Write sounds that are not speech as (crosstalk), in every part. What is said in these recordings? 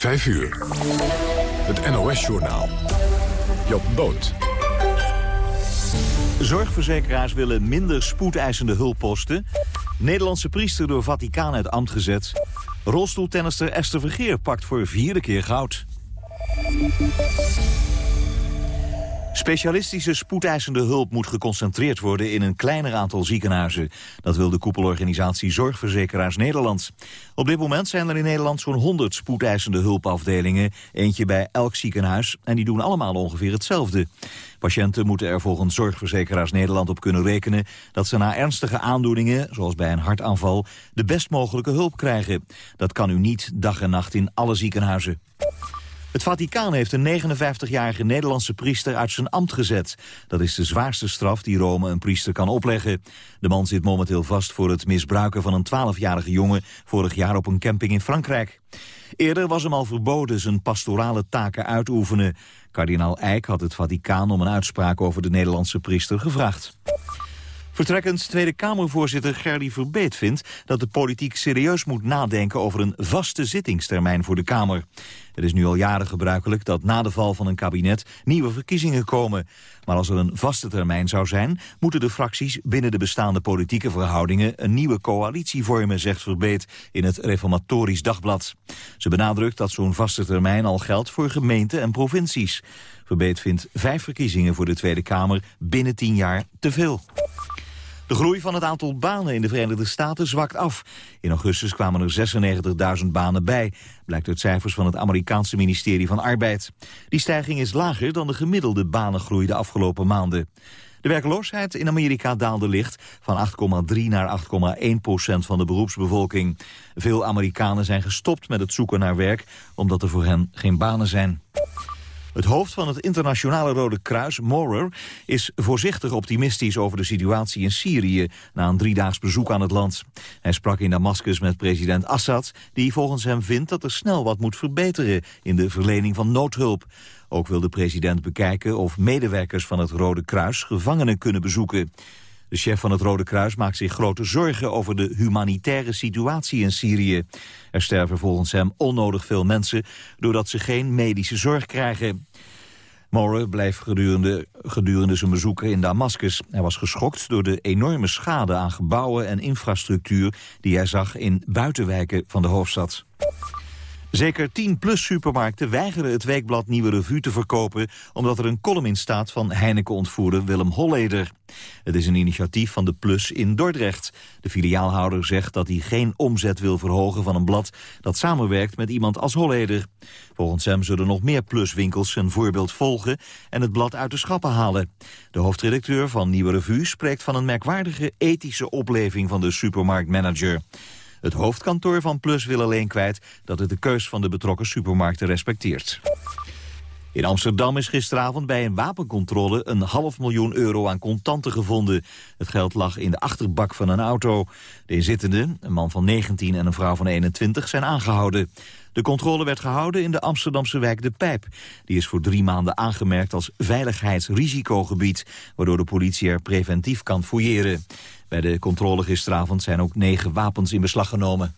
5 uur. Het NOS-journaal. Job Boot. Zorgverzekeraars willen minder spoedeisende hulpposten. Nederlandse priester door Vaticaan uit ambt gezet. Rolstoeltennister Esther Vergeer pakt voor vierde keer goud. Specialistische spoedeisende hulp moet geconcentreerd worden in een kleiner aantal ziekenhuizen. Dat wil de koepelorganisatie Zorgverzekeraars Nederland. Op dit moment zijn er in Nederland zo'n 100 spoedeisende hulpafdelingen. Eentje bij elk ziekenhuis en die doen allemaal ongeveer hetzelfde. Patiënten moeten er volgens Zorgverzekeraars Nederland op kunnen rekenen... dat ze na ernstige aandoeningen, zoals bij een hartaanval... de best mogelijke hulp krijgen. Dat kan u niet dag en nacht in alle ziekenhuizen. Het Vaticaan heeft een 59-jarige Nederlandse priester uit zijn ambt gezet. Dat is de zwaarste straf die Rome een priester kan opleggen. De man zit momenteel vast voor het misbruiken van een 12-jarige jongen... vorig jaar op een camping in Frankrijk. Eerder was hem al verboden zijn pastorale taken uit te oefenen. Kardinaal Eijk had het Vaticaan om een uitspraak over de Nederlandse priester gevraagd. Vertrekkend Tweede Kamervoorzitter Gerdy Verbeet vindt dat de politiek serieus moet nadenken over een vaste zittingstermijn voor de Kamer. Het is nu al jaren gebruikelijk dat na de val van een kabinet nieuwe verkiezingen komen. Maar als er een vaste termijn zou zijn, moeten de fracties binnen de bestaande politieke verhoudingen een nieuwe coalitie vormen, zegt Verbeet in het Reformatorisch Dagblad. Ze benadrukt dat zo'n vaste termijn al geldt voor gemeenten en provincies. Verbeet vindt vijf verkiezingen voor de Tweede Kamer binnen tien jaar te veel. De groei van het aantal banen in de Verenigde Staten zwakt af. In augustus kwamen er 96.000 banen bij, blijkt uit cijfers van het Amerikaanse ministerie van Arbeid. Die stijging is lager dan de gemiddelde banengroei de afgelopen maanden. De werkloosheid in Amerika daalde licht van 8,3 naar 8,1 procent van de beroepsbevolking. Veel Amerikanen zijn gestopt met het zoeken naar werk, omdat er voor hen geen banen zijn. Het hoofd van het internationale Rode Kruis, Morer, is voorzichtig optimistisch over de situatie in Syrië na een driedaags bezoek aan het land. Hij sprak in Damascus met president Assad, die volgens hem vindt dat er snel wat moet verbeteren in de verlening van noodhulp. Ook wil de president bekijken of medewerkers van het Rode Kruis gevangenen kunnen bezoeken. De chef van het Rode Kruis maakt zich grote zorgen over de humanitaire situatie in Syrië. Er sterven volgens hem onnodig veel mensen doordat ze geen medische zorg krijgen. Moore bleef gedurende, gedurende zijn bezoeken in Damascus. Hij was geschokt door de enorme schade aan gebouwen en infrastructuur... die hij zag in buitenwijken van de hoofdstad. Zeker 10 plus supermarkten weigeren het weekblad Nieuwe Revue te verkopen... omdat er een column in staat van Heineken-ontvoerder Willem Holleder. Het is een initiatief van de Plus in Dordrecht. De filiaalhouder zegt dat hij geen omzet wil verhogen van een blad... dat samenwerkt met iemand als Holleder. Volgens hem zullen nog meer Pluswinkels zijn voorbeeld volgen... en het blad uit de schappen halen. De hoofdredacteur van Nieuwe Revue spreekt van een merkwaardige ethische opleving van de supermarktmanager. Het hoofdkantoor van Plus wil alleen kwijt dat het de keus van de betrokken supermarkten respecteert. In Amsterdam is gisteravond bij een wapencontrole een half miljoen euro aan contanten gevonden. Het geld lag in de achterbak van een auto. De inzittenden, een man van 19 en een vrouw van 21, zijn aangehouden. De controle werd gehouden in de Amsterdamse wijk De Pijp. Die is voor drie maanden aangemerkt als veiligheidsrisicogebied... waardoor de politie er preventief kan fouilleren. Bij de controle gisteravond zijn ook negen wapens in beslag genomen.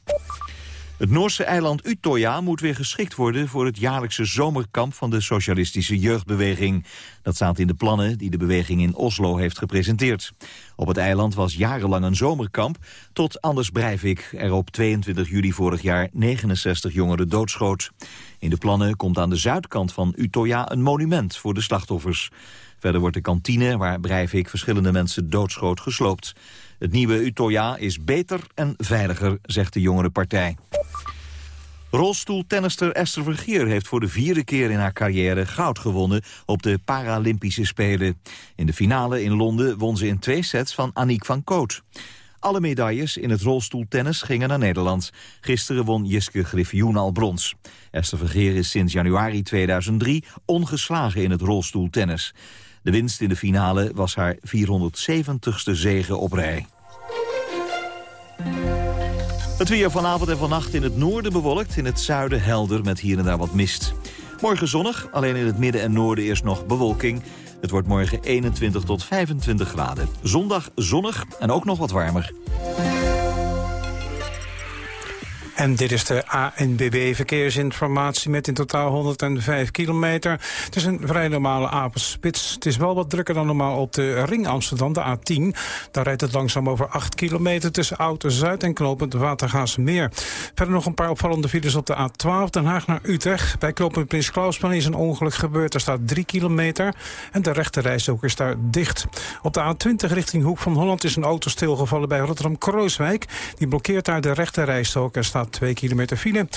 Het Noorse eiland Utøya moet weer geschikt worden voor het jaarlijkse zomerkamp van de socialistische jeugdbeweging. Dat staat in de plannen die de beweging in Oslo heeft gepresenteerd. Op het eiland was jarenlang een zomerkamp, tot Anders Breivik er op 22 juli vorig jaar 69 jongeren doodschoot. In de plannen komt aan de zuidkant van Utøya een monument voor de slachtoffers. Verder wordt de kantine, waar Breivik verschillende mensen doodschoot, gesloopt. Het nieuwe Utøya is beter en veiliger, zegt de jongere partij. Rolstoeltennister Esther Vergeer heeft voor de vierde keer in haar carrière goud gewonnen op de Paralympische Spelen. In de finale in Londen won ze in twee sets van Aniek van Koot. Alle medailles in het rolstoeltennis gingen naar Nederland. Gisteren won Jiske Griffioen al brons. Esther Vergeer is sinds januari 2003 ongeslagen in het rolstoeltennis. De winst in de finale was haar 470ste zege op rij. Het weer vanavond en vannacht in het noorden bewolkt, in het zuiden helder met hier en daar wat mist. Morgen zonnig, alleen in het midden en noorden eerst nog bewolking. Het wordt morgen 21 tot 25 graden. Zondag zonnig en ook nog wat warmer. En dit is de ANBB verkeersinformatie met in totaal 105 kilometer. Het is een vrij normale avondspits. Het is wel wat drukker dan normaal op de ring Amsterdam, de A10. Daar rijdt het langzaam over 8 kilometer tussen Oud-Zuid en Knopend Watergaasmeer. Verder nog een paar opvallende files op de A12 Den Haag naar Utrecht. Bij Knopend Prins Klausplan is een ongeluk gebeurd. Er staat 3 kilometer en de rechte ook is daar dicht. Op de A20 richting Hoek van Holland is een auto stilgevallen bij Rotterdam-Krooswijk. Die blokkeert daar de rechte rijstok. Er staat 2 kilometer file.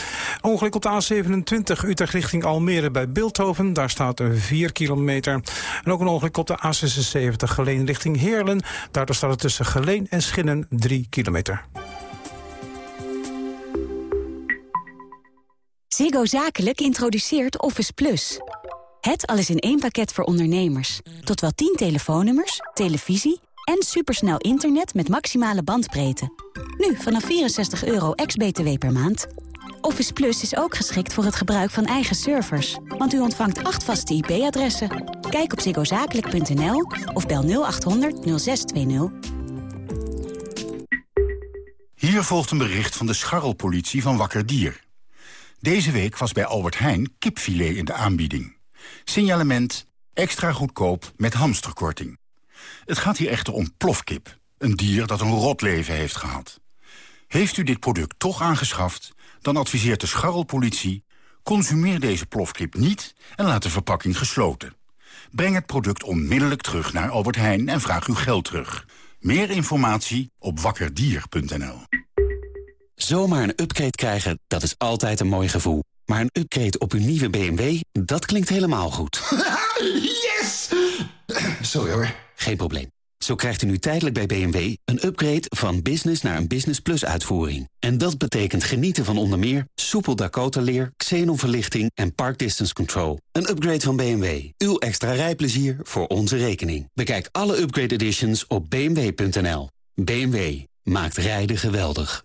Ongeluk op de A27 Utrecht richting Almere bij Beeldhoven. Daar staat 4 kilometer. En ook een ongeluk op de A76 Geleen richting Heerlen. Daardoor staat het tussen Geleen en Schinnen 3 kilometer. Ziggo Zakelijk introduceert Office Plus. Het alles in één pakket voor ondernemers. Tot wel 10 telefoonnummers, televisie en supersnel internet met maximale bandbreedte. Nu vanaf 64 euro ex-BTW per maand. Office Plus is ook geschikt voor het gebruik van eigen servers. Want u ontvangt acht vaste IP-adressen. Kijk op ziggozakelijk.nl of bel 0800 0620. Hier volgt een bericht van de scharrelpolitie van Wakker Dier. Deze week was bij Albert Heijn kipfilet in de aanbieding. Signalement extra goedkoop met hamsterkorting. Het gaat hier echter om plofkip, een dier dat een rot leven heeft gehad. Heeft u dit product toch aangeschaft, dan adviseert de scharrelpolitie... consumeer deze plofkip niet en laat de verpakking gesloten. Breng het product onmiddellijk terug naar Albert Heijn en vraag uw geld terug. Meer informatie op wakkerdier.nl Zomaar een upgrade krijgen, dat is altijd een mooi gevoel. Maar een upgrade op uw nieuwe BMW, dat klinkt helemaal goed. (laughs) (clears throat) Sorry hoor. Geen probleem. Zo krijgt u nu tijdelijk bij BMW een upgrade van business naar een Business Plus uitvoering. En dat betekent genieten van onder meer soepel Dakota-leer, xenonverlichting en park distance control. Een upgrade van BMW. Uw extra rijplezier voor onze rekening. Bekijk alle upgrade editions op bmw.nl. BMW maakt rijden geweldig.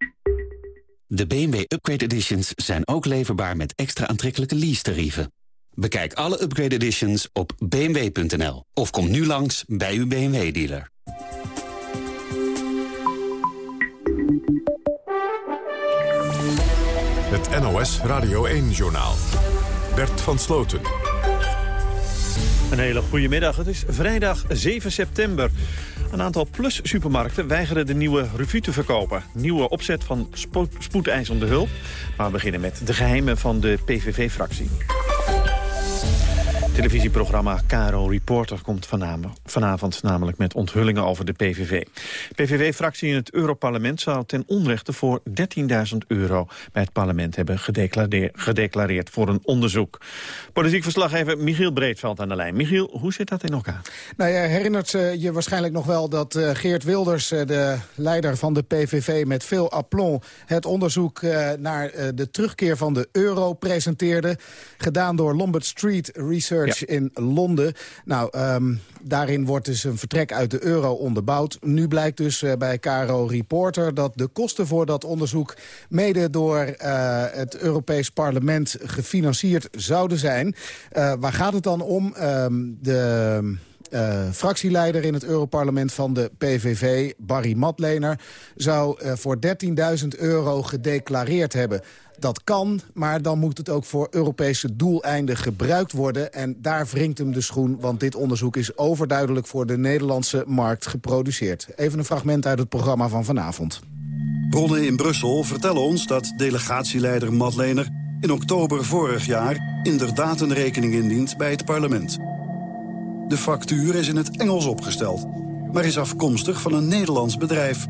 De BMW Upgrade Editions zijn ook leverbaar met extra aantrekkelijke lease-tarieven. Bekijk alle Upgrade Editions op bmw.nl of kom nu langs bij uw BMW-dealer. Het NOS Radio 1-journaal. Bert van Sloten. Een hele goede middag. Het is vrijdag 7 september. Een aantal Plus-supermarkten weigeren de nieuwe revue te verkopen. Nieuwe opzet van spoedeisende hulp. Maar we beginnen met de geheimen van de PVV-fractie. Televisieprogramma Caro Reporter komt vanavond namelijk met onthullingen over de PVV. PVV-fractie in het Europarlement zou ten onrechte voor 13.000 euro bij het parlement hebben gedeclareerd voor een onderzoek. Politiek verslaggever Michiel Breedveld aan de lijn. Michiel, hoe zit dat in elkaar? Nou, je herinnert eh, je waarschijnlijk nog wel dat uh, Geert Wilders, uh, de leider van de PVV, met veel aplomb het onderzoek naar de terugkeer van de euro presenteerde. Gedaan door Lombard Street Research in Londen. Nou, um, daarin wordt dus een vertrek uit de euro onderbouwd. Nu blijkt dus uh, bij Caro Reporter dat de kosten voor dat onderzoek... mede door uh, het Europees Parlement gefinancierd zouden zijn. Uh, waar gaat het dan om? Um, de... Uh, fractieleider in het Europarlement van de PVV, Barry Matlener... zou uh, voor 13.000 euro gedeclareerd hebben. Dat kan, maar dan moet het ook voor Europese doeleinden gebruikt worden. En daar wringt hem de schoen, want dit onderzoek is overduidelijk... voor de Nederlandse markt geproduceerd. Even een fragment uit het programma van vanavond. Bronnen in Brussel vertellen ons dat delegatieleider Madlener... in oktober vorig jaar inderdaad een rekening indient bij het parlement. De factuur is in het Engels opgesteld, maar is afkomstig van een Nederlands bedrijf.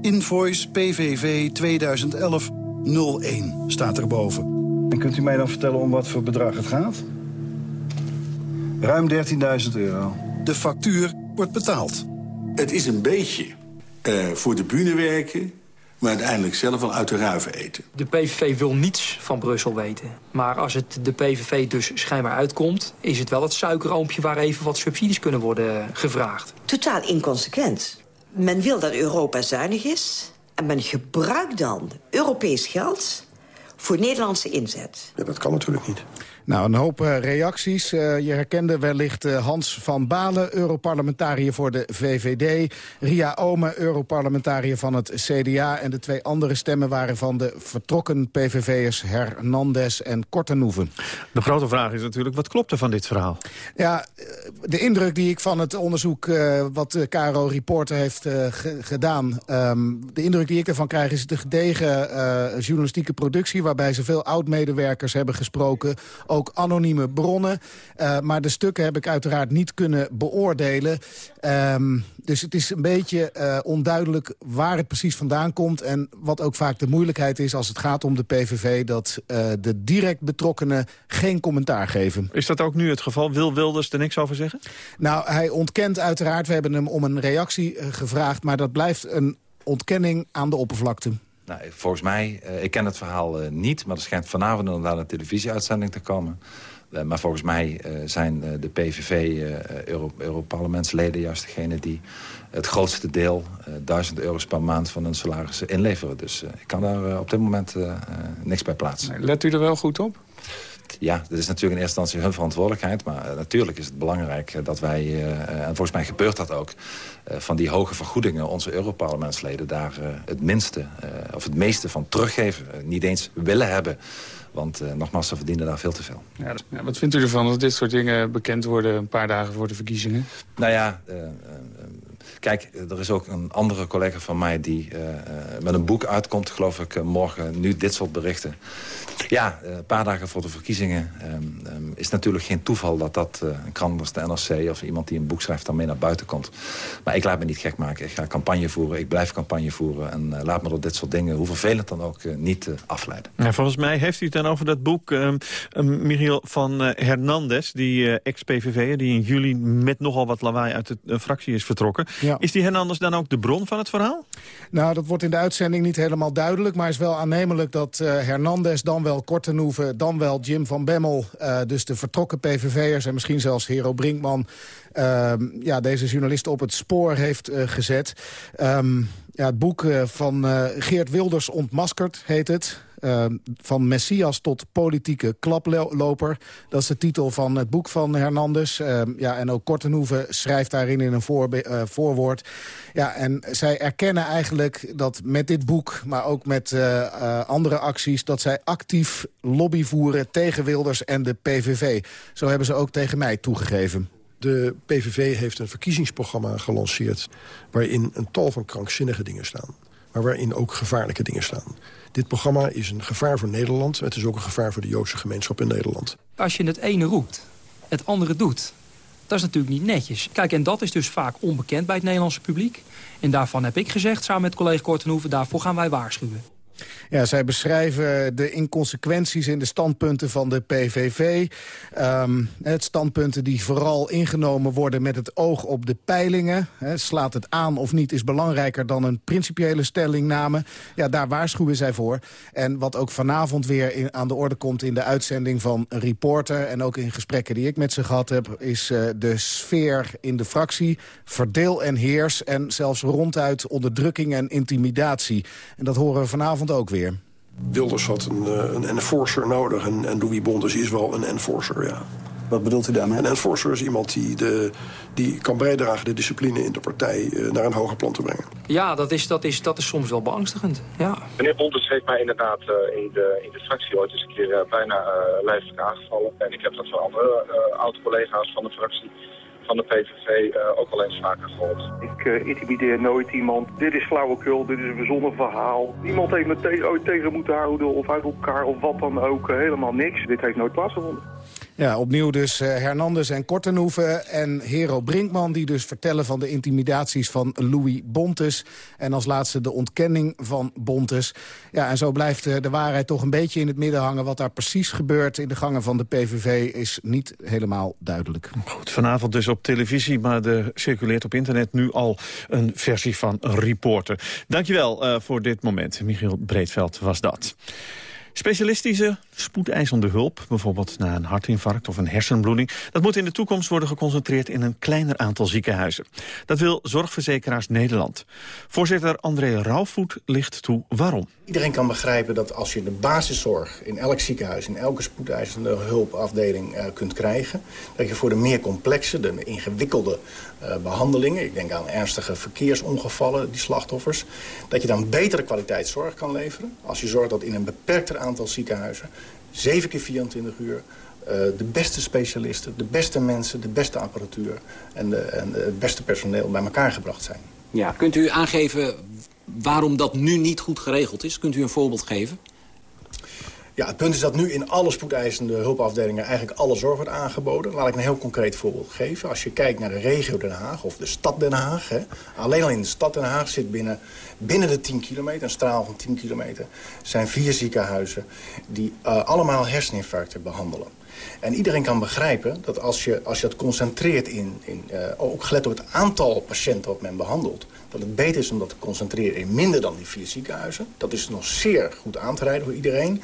Invoice PVV 2011 01 staat erboven. En kunt u mij dan vertellen om wat voor bedrag het gaat? Ruim 13.000 euro. De factuur wordt betaald. Het is een beetje uh, voor de bühne werken, maar uiteindelijk zelf wel uit de ruiven eten. De PVV wil niets van Brussel weten. Maar als het de PVV dus schijnbaar uitkomt... is het wel het suikeroompje waar even wat subsidies kunnen worden gevraagd. Totaal inconsequent. Men wil dat Europa zuinig is... en men gebruikt dan Europees geld voor Nederlandse inzet. Ja, dat kan natuurlijk niet. Nou, een hoop uh, reacties. Uh, je herkende wellicht uh, Hans van Balen, Europarlementariër voor de VVD. Ria Ome, Europarlementariër van het CDA. En de twee andere stemmen waren van de vertrokken PVV'ers Hernandez en Kortenhoeven. De grote vraag is natuurlijk, wat klopt er van dit verhaal? Ja, de indruk die ik van het onderzoek wat de KRO Reporter heeft gedaan... Um, de indruk die ik ervan krijg is de gedegen journalistieke productie... waarbij ze veel oud-medewerkers hebben gesproken ook anonieme bronnen. Uh, maar de stukken heb ik uiteraard niet kunnen beoordelen. Um, dus het is een beetje uh, onduidelijk waar het precies vandaan komt. En wat ook vaak de moeilijkheid is als het gaat om de PVV... dat uh, de direct betrokkenen geen commentaar geven. Is dat ook nu het geval? Wil Wilders er niks over zeggen? Nou, hij ontkent uiteraard. We hebben hem om een reactie gevraagd. Maar dat blijft een ontkenning aan de oppervlakte. Nou, volgens mij, uh, ik ken het verhaal uh, niet... maar er schijnt vanavond inderdaad een televisieuitzending te komen. Uh, maar volgens mij zijn de PVV-Europarlementsleden juist degene die het grootste deel, 1000 euro's per maand van hun salaris inleveren. Dus ik kan daar op dit moment niks bij plaatsen. Let u er wel goed op? Ja, dat is natuurlijk in eerste instantie hun verantwoordelijkheid. Maar uh, natuurlijk is het belangrijk dat wij, uh, en volgens mij gebeurt dat ook... Van die hoge vergoedingen onze Europarlementsleden daar het minste of het meeste van teruggeven. niet eens willen hebben. Want nogmaals, ze verdienen daar veel te veel. Ja, ja, wat vindt u ervan dat dit soort dingen bekend worden een paar dagen voor de verkiezingen? Nou ja, Kijk, er is ook een andere collega van mij die uh, met een boek uitkomt, geloof ik, morgen nu dit soort berichten. Ja, een paar dagen voor de verkiezingen um, um, is natuurlijk geen toeval dat dat een krant als de NRC of iemand die een boek schrijft dan mee naar buiten komt. Maar ik laat me niet gek maken. Ik ga campagne voeren, ik blijf campagne voeren en laat me door dit soort dingen, hoe vervelend dan ook, niet afleiden. Ja, volgens mij heeft u het dan over dat boek, um, Michiel van Hernandez, die ex-PVV'er, die in juli met nogal wat lawaai uit de fractie is vertrokken. Ja. Is die Hernandez dan ook de bron van het verhaal? Nou, dat wordt in de uitzending niet helemaal duidelijk... maar is wel aannemelijk dat uh, Hernandez, dan wel Kortenhoeven... dan wel Jim van Bemmel, uh, dus de vertrokken PVV'ers... en misschien zelfs Hero Brinkman... Uh, ja, deze journalist op het spoor heeft uh, gezet. Um, ja, het boek van Geert Wilders ontmaskerd heet het. Uh, van Messias tot politieke klaploper. Dat is de titel van het boek van Hernandez. Uh, ja, en ook Kortenhoeven schrijft daarin in een uh, voorwoord. Ja, en zij erkennen eigenlijk dat met dit boek... maar ook met andere acties... dat zij actief lobby voeren tegen Wilders en de PVV. Zo hebben ze ook tegen mij toegegeven. De PVV heeft een verkiezingsprogramma gelanceerd... waarin een tal van krankzinnige dingen staan. Maar waarin ook gevaarlijke dingen staan. Dit programma is een gevaar voor Nederland. Het is ook een gevaar voor de Joodse gemeenschap in Nederland. Als je het ene roept, het andere doet... dat is natuurlijk niet netjes. Kijk, en dat is dus vaak onbekend bij het Nederlandse publiek. En daarvan heb ik gezegd, samen met collega Kortenhoeven... daarvoor gaan wij waarschuwen. Ja, zij beschrijven de inconsequenties in de standpunten van de PVV. Um, het standpunten die vooral ingenomen worden met het oog op de peilingen. Slaat het aan of niet is belangrijker dan een principiële stellingname. Ja, daar waarschuwen zij voor. En wat ook vanavond weer aan de orde komt in de uitzending van een reporter... en ook in gesprekken die ik met ze gehad heb... is uh, de sfeer in de fractie, verdeel en heers... en zelfs ronduit onderdrukking en intimidatie. En dat horen we vanavond ook weer. Wilders had een, een enforcer nodig en, en Louis Bondes is wel een enforcer, ja. Wat bedoelt u daarmee? Een enforcer is iemand die, de, die kan bijdragen de discipline in de partij uh, naar een hoger plan te brengen. Ja, dat is, dat is, dat is soms wel beangstigend. Ja. Meneer Bontes heeft mij inderdaad uh, in, de, in de fractie ooit eens een keer uh, bijna uh, lijfelijk aangevallen. En ik heb dat van andere oud-collega's van de fractie van de PVV uh, ook al eens vaker gehoord. Ik uh, intimideer nooit iemand. Dit is flauwekul, dit is een verzonnen verhaal. Iemand heeft me ooit tegen moeten houden of uit elkaar of wat dan ook. Helemaal niks. Dit heeft nooit plaatsgevonden. Ja, opnieuw dus uh, Hernandez en Kortenhoeven en Hero Brinkman... die dus vertellen van de intimidaties van Louis Bontes. En als laatste de ontkenning van Bontes. Ja, en zo blijft uh, de waarheid toch een beetje in het midden hangen. Wat daar precies gebeurt in de gangen van de PVV is niet helemaal duidelijk. Goed, vanavond dus op televisie, maar er circuleert op internet nu al een versie van een reporter. Dankjewel uh, voor dit moment. Michiel Breedveld was dat. Specialistische spoedeisende hulp, bijvoorbeeld na een hartinfarct of een hersenbloeding... dat moet in de toekomst worden geconcentreerd in een kleiner aantal ziekenhuizen. Dat wil Zorgverzekeraars Nederland. Voorzitter André Rauwvoet ligt toe waarom. Iedereen kan begrijpen dat als je de basiszorg in elk ziekenhuis... in elke spoedeisende hulpafdeling uh, kunt krijgen... dat je voor de meer complexe, de ingewikkelde uh, behandelingen... ik denk aan ernstige verkeersongevallen, die slachtoffers... dat je dan betere kwaliteitszorg kan leveren... als je zorgt dat in een beperkter aantal ziekenhuizen... 7 keer 24 uur uh, de beste specialisten, de beste mensen, de beste apparatuur... en, de, en het beste personeel bij elkaar gebracht zijn. Ja, kunt u aangeven waarom dat nu niet goed geregeld is? Kunt u een voorbeeld geven? Ja, het punt is dat nu in alle spoedeisende hulpafdelingen eigenlijk alle zorg wordt aangeboden. Laat ik een heel concreet voorbeeld geven. Als je kijkt naar de regio Den Haag of de stad Den Haag. Hè, alleen al in de stad Den Haag zit binnen, binnen de 10 kilometer, een straal van 10 kilometer... zijn vier ziekenhuizen die uh, allemaal herseninfarcten behandelen. En iedereen kan begrijpen dat als je, als je dat concentreert in, in uh, ook gelet op het aantal patiënten wat men behandelt dat het beter is om dat te concentreren in minder dan die vier ziekenhuizen. Dat is nog zeer goed aan te rijden voor iedereen.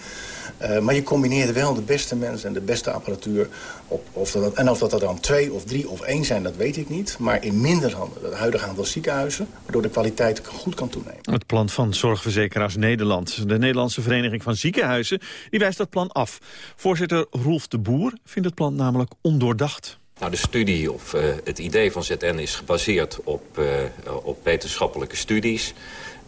Uh, maar je combineert wel de beste mensen en de beste apparatuur. Op, of dat, en of dat er dan twee of drie of één zijn, dat weet ik niet. Maar in minder dan het huidige aantal ziekenhuizen. Waardoor de kwaliteit goed kan toenemen. Het plan van Zorgverzekeraars Nederland. De Nederlandse Vereniging van Ziekenhuizen die wijst dat plan af. Voorzitter Rolf de Boer vindt het plan namelijk ondoordacht. Nou, de studie of uh, het idee van ZN is gebaseerd op, uh, op wetenschappelijke studies.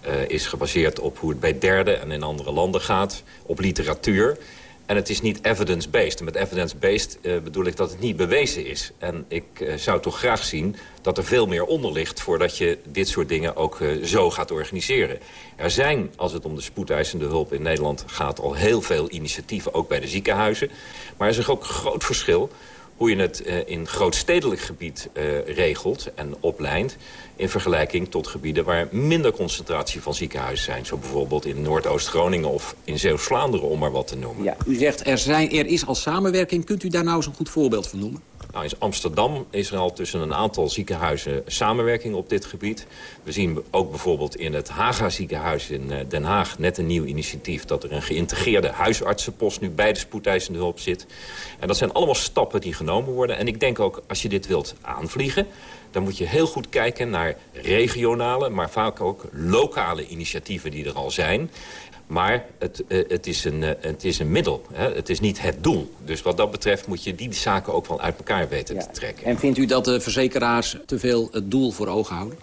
Uh, is gebaseerd op hoe het bij derden en in andere landen gaat. Op literatuur. En het is niet evidence-based. En met evidence-based bedoel ik dat het niet bewezen is. En ik zou toch graag zien dat er veel meer onder ligt... voordat je dit soort dingen ook zo gaat organiseren. Er zijn, als het om de spoedeisende hulp in Nederland gaat... al heel veel initiatieven, ook bij de ziekenhuizen. Maar er is ook een groot verschil hoe je het uh, in grootstedelijk gebied uh, regelt en oplijnt... in vergelijking tot gebieden waar minder concentratie van ziekenhuizen zijn. Zo bijvoorbeeld in Noordoost-Groningen of in Zeeuws-Vlaanderen, om maar wat te noemen. Ja, u zegt er, zijn, er is al samenwerking. Kunt u daar nou eens een goed voorbeeld van noemen? Nou, in Amsterdam is er al tussen een aantal ziekenhuizen samenwerking op dit gebied. We zien ook bijvoorbeeld in het Haga ziekenhuis in Den Haag net een nieuw initiatief... dat er een geïntegreerde huisartsenpost nu bij de spoedeisende hulp zit. En dat zijn allemaal stappen die genomen worden. En ik denk ook, als je dit wilt aanvliegen... dan moet je heel goed kijken naar regionale, maar vaak ook lokale initiatieven die er al zijn. Maar het, uh, het, is een, uh, het is een middel. Hè? Het is niet het doel. Dus wat dat betreft moet je die zaken ook wel uit elkaar weten ja. te trekken. En vindt u dat de verzekeraars te veel het doel voor ogen houden?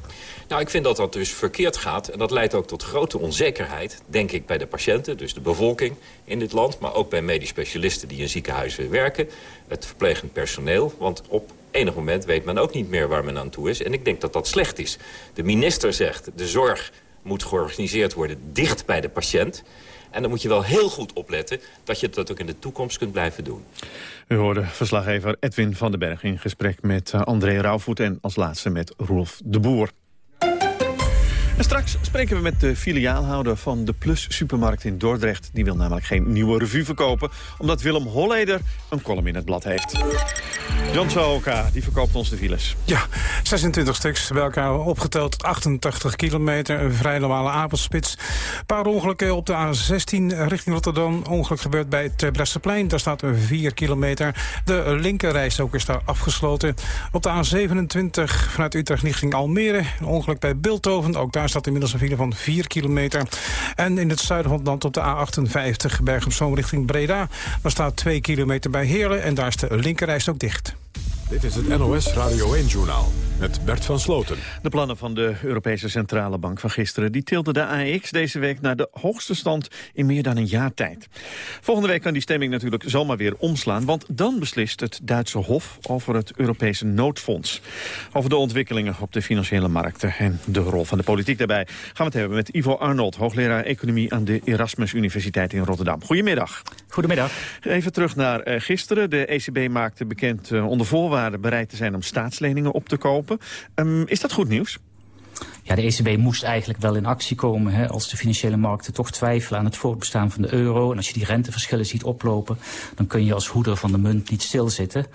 Nou, ik vind dat dat dus verkeerd gaat. En dat leidt ook tot grote onzekerheid, denk ik, bij de patiënten. Dus de bevolking in dit land. Maar ook bij medisch specialisten die in ziekenhuizen werken. Het verplegend personeel. Want op enig moment weet men ook niet meer waar men aan toe is. En ik denk dat dat slecht is. De minister zegt, de zorg moet georganiseerd worden dicht bij de patiënt. En dan moet je wel heel goed opletten dat je dat ook in de toekomst kunt blijven doen. U hoorde verslaggever Edwin van den Berg in gesprek met André Rauwvoet... en als laatste met Rolf de Boer. En straks spreken we met de filiaalhouder van de Plus supermarkt in Dordrecht. Die wil namelijk geen nieuwe revue verkopen... omdat Willem Holleder een column in het blad heeft. Jan Zouka, die verkoopt ons de files. Ja, 26 stuks bij elkaar opgeteld, 88 kilometer. Een vrij normale avondspits. Een paar ongelukken op de A16 richting Rotterdam. Ongeluk gebeurt bij het Bresseplein. Daar staat 4 kilometer. De linkerreis ook is daar afgesloten. Op de A27 vanuit Utrecht richting Almere. Een ongeluk bij Bilthoven. Ook daar staat inmiddels een file van 4 kilometer. En in het zuiden van het land op de A58 Bergen op Zoom richting Breda. Daar staat 2 kilometer bij Heerlen. En daar is de linkerreis ook dicht. Dit is het NOS Radio 1-journaal met Bert van Sloten. De plannen van de Europese Centrale Bank van gisteren... die tilden de AEX deze week naar de hoogste stand in meer dan een jaar tijd. Volgende week kan die stemming natuurlijk zomaar weer omslaan... want dan beslist het Duitse Hof over het Europese noodfonds. Over de ontwikkelingen op de financiële markten... en de rol van de politiek daarbij gaan we het hebben met Ivo Arnold... hoogleraar Economie aan de Erasmus Universiteit in Rotterdam. Goedemiddag. Goedemiddag. Even terug naar uh, gisteren. De ECB maakte bekend uh, onder voorwaarden bereid te zijn om staatsleningen op te kopen. Um, is dat goed nieuws? Ja, de ECB moest eigenlijk wel in actie komen hè, als de financiële markten toch twijfelen aan het voortbestaan van de euro. En als je die renteverschillen ziet oplopen, dan kun je als hoeder van de munt niet stilzitten.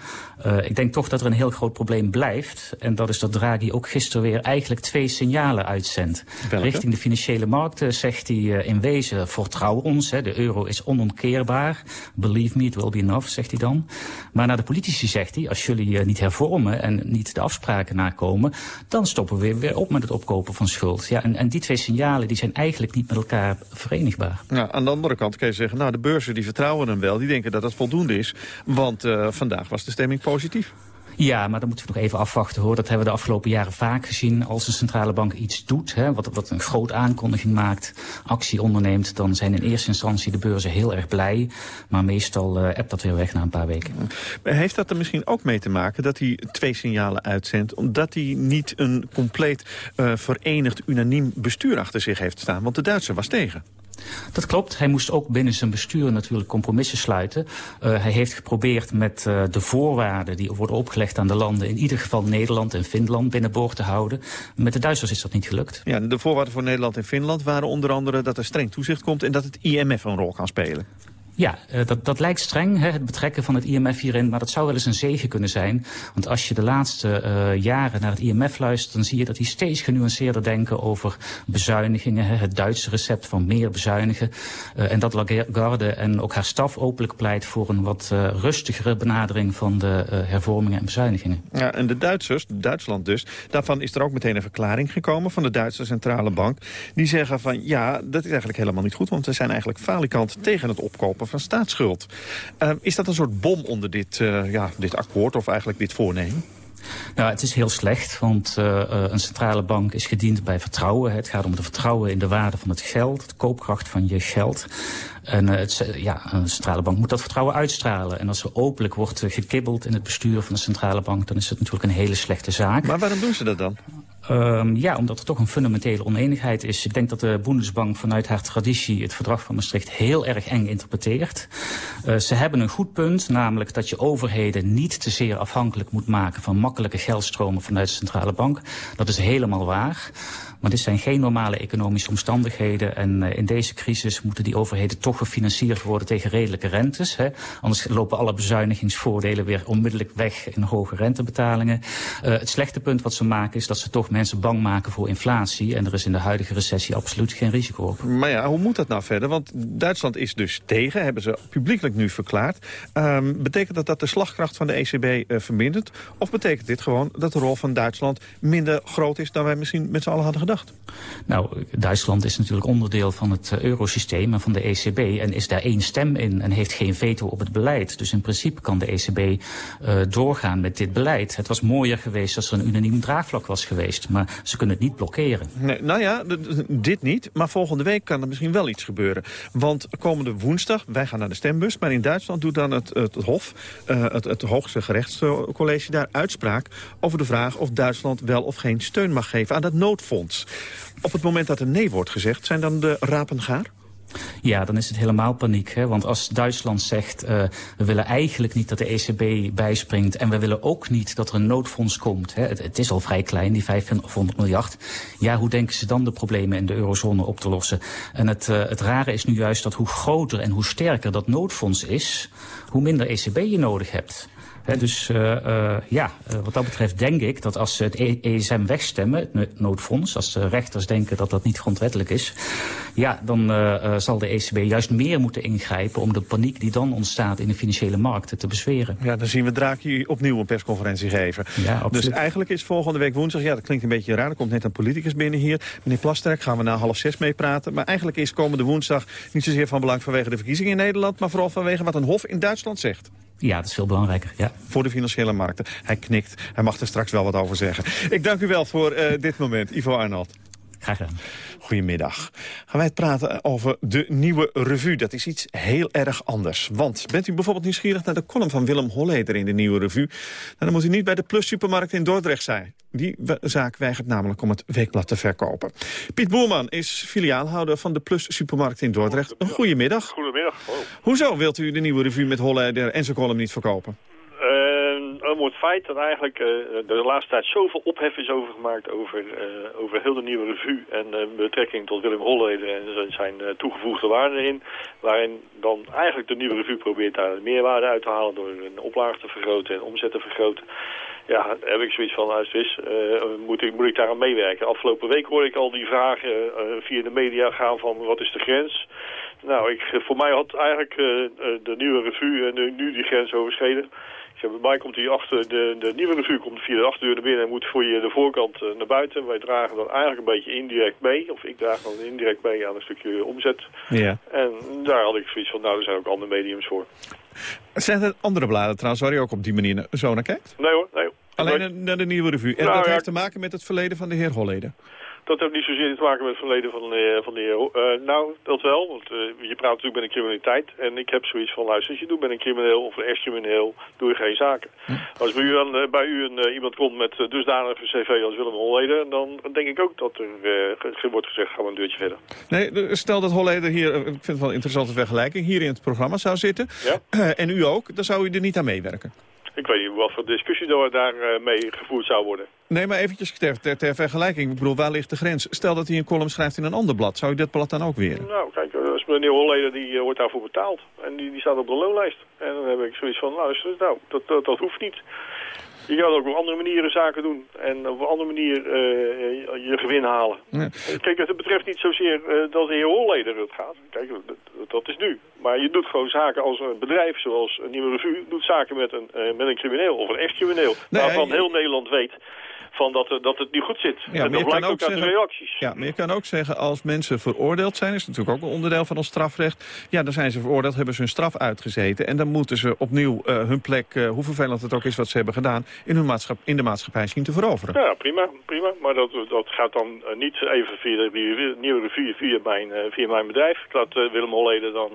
Uh, ik denk toch dat er een heel groot probleem blijft. En dat is dat Draghi ook gisteren weer eigenlijk twee signalen uitzendt. Welke? Richting de financiële markten zegt hij uh, in wezen, vertrouw ons, hè, de euro is onontkeerbaar. Believe me, it will be enough, zegt hij dan. Maar naar de politici zegt hij, als jullie uh, niet hervormen en niet de afspraken nakomen, dan stoppen we weer, weer op met het opkopen van schuld. Ja, en, en die twee signalen die zijn eigenlijk niet met elkaar verenigbaar. Ja, aan de andere kant kun je zeggen, nou de beurzen die vertrouwen hem wel. Die denken dat dat voldoende is, want uh, vandaag was de stemming positief. Ja, maar dan moeten we nog even afwachten hoor. Dat hebben we de afgelopen jaren vaak gezien. Als een centrale bank iets doet, hè, wat, een groot aankondiging maakt, actie onderneemt, dan zijn in eerste instantie de beurzen heel erg blij. Maar meestal uh, dat weer weg na een paar weken. Heeft dat er misschien ook mee te maken dat hij twee signalen uitzendt? Omdat hij niet een compleet uh, verenigd unaniem bestuur achter zich heeft staan? Want de Duitser was tegen. Dat klopt. Hij moest ook binnen zijn bestuur natuurlijk compromissen sluiten. Uh, hij heeft geprobeerd met uh, de voorwaarden die worden opgelegd aan de landen... in ieder geval Nederland en Finland binnenboord te houden. Met de Duitsers is dat niet gelukt. Ja, de voorwaarden voor Nederland en Finland waren onder andere... dat er streng toezicht komt en dat het IMF een rol kan spelen. Ja, uh, dat, dat lijkt streng, het betrekken van het IMF hierin, maar dat zou wel eens een zegen kunnen zijn. Want als je de laatste uh, jaren naar het IMF luistert, dan zie je dat die steeds genuanceerder denken over bezuinigingen. Het Duitse recept van meer bezuinigen. Uh, en dat Lagarde en ook haar staf openlijk pleit voor een wat rustigere benadering van de hervormingen en bezuinigingen. Ja, en de Duitsers, Duitsland dus, daarvan is er ook meteen een verklaring gekomen van de Duitse Centrale Bank. Die zeggen van ja, dat is eigenlijk helemaal niet goed, want ze zijn eigenlijk falikant tegen het opkopen van staatsschuld. Uh, is dat een soort bom onder dit, uh, ja, dit akkoord of eigenlijk dit voornemen? Nou, het is heel slecht, want uh, een centrale bank is gediend bij vertrouwen. Het gaat om het vertrouwen in de waarde van het geld, de koopkracht van je geld. En uh, het, ja, een centrale bank moet dat vertrouwen uitstralen. En als er openlijk wordt gekibbeld in het bestuur van de centrale bank... dan is het natuurlijk een hele slechte zaak. Maar waarom doen ze dat dan? Um, ja, omdat er toch een fundamentele oneenigheid is. Ik denk dat de Bundesbank vanuit haar traditie het verdrag van Maastricht heel erg eng interpreteert. Uh, ze hebben een goed punt, namelijk dat je overheden niet te zeer afhankelijk moet maken van makkelijke geldstromen vanuit de centrale bank. Dat is helemaal waar. Maar dit zijn geen normale economische omstandigheden. En uh, in deze crisis moeten die overheden toch gefinancierd worden tegen redelijke rentes. Hè. Anders lopen alle bezuinigingsvoordelen weer onmiddellijk weg in hoge rentebetalingen. Uh, het slechte punt wat ze maken is dat ze toch mensen bang maken voor inflatie. En er is in de huidige recessie absoluut geen risico op. Maar ja, hoe moet dat nou verder? Want Duitsland is dus tegen, hebben ze publiekelijk nu verklaard. Um, betekent dat dat de slagkracht van de ECB uh, vermindert? Of betekent dit gewoon dat de rol van Duitsland minder groot is dan wij misschien met z'n allen hadden Nou, Duitsland is natuurlijk onderdeel van het uh, eurosysteem en van de ECB... en is daar één stem in en heeft geen veto op het beleid. Dus in principe kan de ECB uh, doorgaan met dit beleid. Het was mooier geweest als er een unaniem draagvlak was geweest. Maar ze kunnen het niet blokkeren. Nee, nou ja, dit niet. Maar volgende week kan er misschien wel iets gebeuren. Want komende woensdag, wij gaan naar de stembus... maar in Duitsland doet dan het, het, Hof, uh, het, het hoogste gerechtscollege... daar uitspraak over de vraag of Duitsland wel of geen steun mag geven aan dat noodfonds. Op het moment dat er nee wordt gezegd, zijn dan de rapen gaar? Ja, dan is het helemaal paniek. Hè? Want als Duitsland zegt, uh, we willen eigenlijk niet dat de ECB bijspringt... en we willen ook niet dat er een noodfonds komt. Hè? Het, het, is al vrij klein, die 500 miljard. Ja, hoe denken ze dan de problemen in de eurozone op te lossen? En het, uh, het rare is nu juist dat hoe groter en hoe sterker dat noodfonds is... hoe minder ECB je nodig hebt. He, dus uh, uh, ja, uh, wat dat betreft denk ik dat als ze het ESM wegstemmen, het noodfonds, als de rechters denken dat dat niet grondwettelijk is, ja, dan zal de ECB juist meer moeten ingrijpen om de paniek die dan ontstaat in de financiële markten te bezweren. Ja, dan zien we Draghi opnieuw een persconferentie geven. Ja, dus eigenlijk is volgende week woensdag, ja, dat klinkt een beetje raar, er komt net een politicus binnen hier. Meneer Plasterk, gaan we na half zes mee praten. Maar eigenlijk is komende woensdag niet zozeer van belang vanwege de verkiezingen in Nederland, maar vooral vanwege wat een hof in Duitsland zegt. Ja, dat is veel belangrijker, ja. Voor de financiële markten. Hij knikt. Hij mag er straks wel wat over zeggen. Ik dank u wel voor uh, dit moment, Ivo Arnold. Graag gedaan. Goedemiddag. Gaan wij het praten over de nieuwe revue. Dat is iets heel erg anders. Want bent u bijvoorbeeld nieuwsgierig naar de column van Willem Holleder in de nieuwe revue... dan moet u niet bij de Plus Supermarkt in Dordrecht zijn. Die zaak weigert namelijk om het weekblad te verkopen. Piet Boerman is filiaalhouder van de Plus Supermarkt in Dordrecht. Een goedemiddag. Goedemiddag. Hoezo wilt u de nieuwe revue met Holleder en zijn column niet verkopen? Het feit dat eigenlijk uh, de laatste tijd zoveel ophef is over gemaakt over, uh, over heel de nieuwe revue en betrekking tot Willem Holleder en zijn toegevoegde waarde erin. Waarin dan eigenlijk de nieuwe revue probeert daar meerwaarde uit te halen door een oplage te vergroten en omzet te vergroten. Ja, heb ik zoiets van, als is, moet, ik, moet ik daar aan meewerken? Afgelopen week hoorde ik al die vragen via de media gaan van wat is de grens? Nou, ik, voor mij had eigenlijk de nieuwe revue en nu die grens overschreden bij mij komt die achter, de, de nieuwe revue komt via de achterdeur naar binnen en moet voor je de voorkant uh, naar buiten. Wij dragen dan eigenlijk een beetje indirect mee, of ik draag dan indirect mee aan een stukje omzet. Ja. En daar had ik zoiets van, nou, er zijn ook andere mediums voor. Zijn er andere bladen trouwens waar je ook op die manier zo naar kijkt? Nee hoor, nee hoor. Alleen naar de nieuwe revue. En nou, dat ja, heeft te maken met het verleden van de heer Holleden. Dat heeft niet zozeer te maken met het verleden van de, van de heer. Uh, nou, dat wel, want uh, je praat natuurlijk met een criminaliteit. En ik heb zoiets van, luister, als je doet met een crimineel of een ex-crimineel, doe je geen zaken. Hm. Als bij u, dan, uh, bij u een, iemand komt met dusdanig een cv als Willem Holleder, dan denk ik ook dat er wordt gezegd, gaan we een deurtje verder. Nee, stel dat Holleder hier, ik vind het wel een interessante vergelijking, hier in het programma zou zitten. Ja? en u ook, dan zou u er niet aan meewerken. Ik weet niet wat voor discussie daar, daar mee gevoerd zou worden. Nee, maar eventjes ter, ter, ter, vergelijking. Ik bedoel, waar ligt de grens? Stel dat hij een column schrijft in een ander blad. Zou je dat blad dan ook weer? Nou, kijk, als meneer Holleder die uh, wordt daarvoor betaald. En die, die staat op de loonlijst. En dan heb ik zoiets van, luister, nou, dat, dat, dat hoeft niet. Je kan ook op andere manieren zaken doen. En op een andere manier uh, je gewin halen. Ja. Kijk, het betreft niet zozeer uh, dat de heer Holleder het gaat. Kijk, dat, dat, is nu. Maar je doet gewoon zaken als een bedrijf, zoals een nieuwe revue, doet zaken met een, uh, met een crimineel of een echt crimineel. Nee, waarvan heel Nederland weet van dat, dat het niet goed zit. Ja, en dat blijkt ook, ook uit de reacties. Ja, maar je kan ook zeggen, als mensen veroordeeld zijn... is natuurlijk ook een onderdeel van ons strafrecht... ja, dan zijn ze veroordeeld, hebben ze hun straf uitgezeten... en dan moeten ze opnieuw uh, hun plek, uh, hoe vervelend het ook is wat ze hebben gedaan... in, hun maatschap, in de maatschappij zien te veroveren. Ja, prima, prima. Maar dat, dat gaat dan niet even via de, nieuwe revue, via mijn, via mijn bedrijf. Ik laat Willem Holleder dan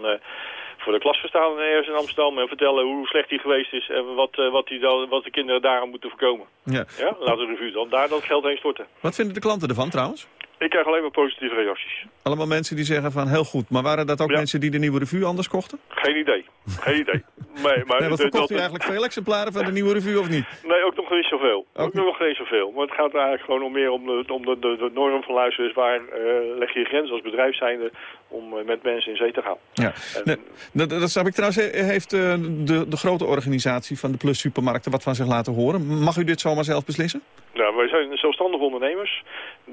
voor de klas verstaan ergens in Amsterdam en vertellen hoe slecht hij geweest is en wat, uh, wat, die dan, wat de kinderen daaraan moeten voorkomen. Ja. ja? Laat de revue dan daar dat geld heen storten. Wat vinden de klanten ervan trouwens? Ik krijg alleen maar positieve reacties. Allemaal mensen die zeggen van heel goed. Maar waren dat ook ja. mensen die de nieuwe revue anders kochten? Geen idee. Geen idee. (laughs) Nee, maar nee, wat verkocht u eigenlijk veel exemplaren van de nieuwe revue of niet? Nee, ook nog niet zoveel. Ook, ook nog niet zoveel. Maar het gaat eigenlijk gewoon om meer om de, om de, de, de norm van luisteren. Waar uh, leg je je grens als bedrijf zijnde om uh, met mensen in zee te gaan. Ja. En, nee, dat, dat snap ik trouwens. Heeft uh, de, de grote organisatie van de Plus Supermarkten wat van zich laten horen? Mag u dit zomaar zelf beslissen? Nou, wij zijn zelfstandige ondernemers.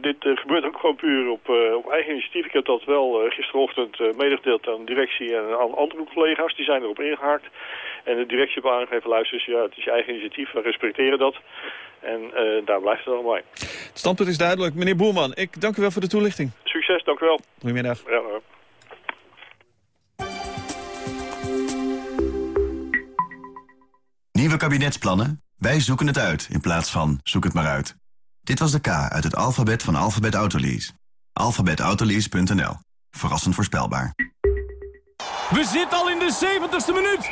Dit uh, gebeurt ook gewoon puur op, uh, op eigen initiatief. Ik heb dat wel uh, gisterochtend medegedeeld aan de directie en aan andere collega's. Die zijn erop ingehaakt. En de directie heeft aangegeven, luister, ja, het is je eigen initiatief. We respecteren dat. En daar blijft het allemaal bij. Het standpunt is duidelijk. Meneer Boerman, ik dank u wel voor de toelichting. Succes, dank u wel. Goedemiddag. Ja. Nieuwe kabinetsplannen? Wij zoeken het uit in plaats van zoek het maar uit. Dit was de K uit het alfabet van Alphabet Autolease. Alphabetautolease.nl. Verrassend voorspelbaar. We zitten al in de 70ste minuut.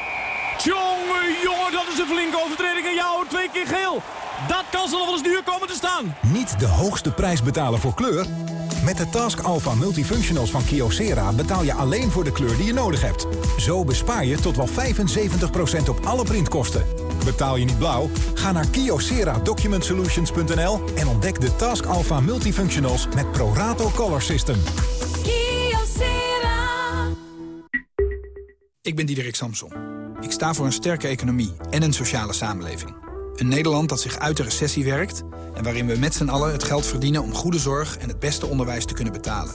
Jongen, jongen, dat is een flinke overtreding. En jou twee keer geel. Dat kan ze nog wel eens duur komen te staan. Niet de hoogste prijs betalen voor kleur? Met de Task Alpha Multifunctionals van Kyocera betaal je alleen voor de kleur die je nodig hebt. Zo bespaar je tot wel 75% op alle printkosten. Betaal je niet blauw? Ga naar kyocera-document-solutions.nl en ontdek de Task Alpha Multifunctionals met ProRato Color System. Kyocera. Ik ben Diederik Samson. Ik sta voor een sterke economie en een sociale samenleving. Een Nederland dat zich uit de recessie werkt... en waarin we met z'n allen het geld verdienen om goede zorg... en het beste onderwijs te kunnen betalen.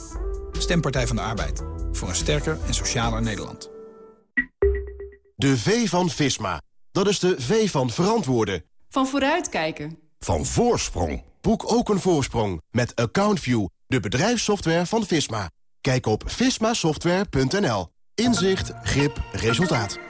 Stem Partij van de Arbeid. Voor een sterker en socialer Nederland. De V van Visma. Dat is de V van verantwoorden. Van vooruitkijken. Van voorsprong. Boek ook een voorsprong met AccountView, de bedrijfssoftware van Visma. Kijk op vismasoftware.nl. Inzicht, grip, resultaat.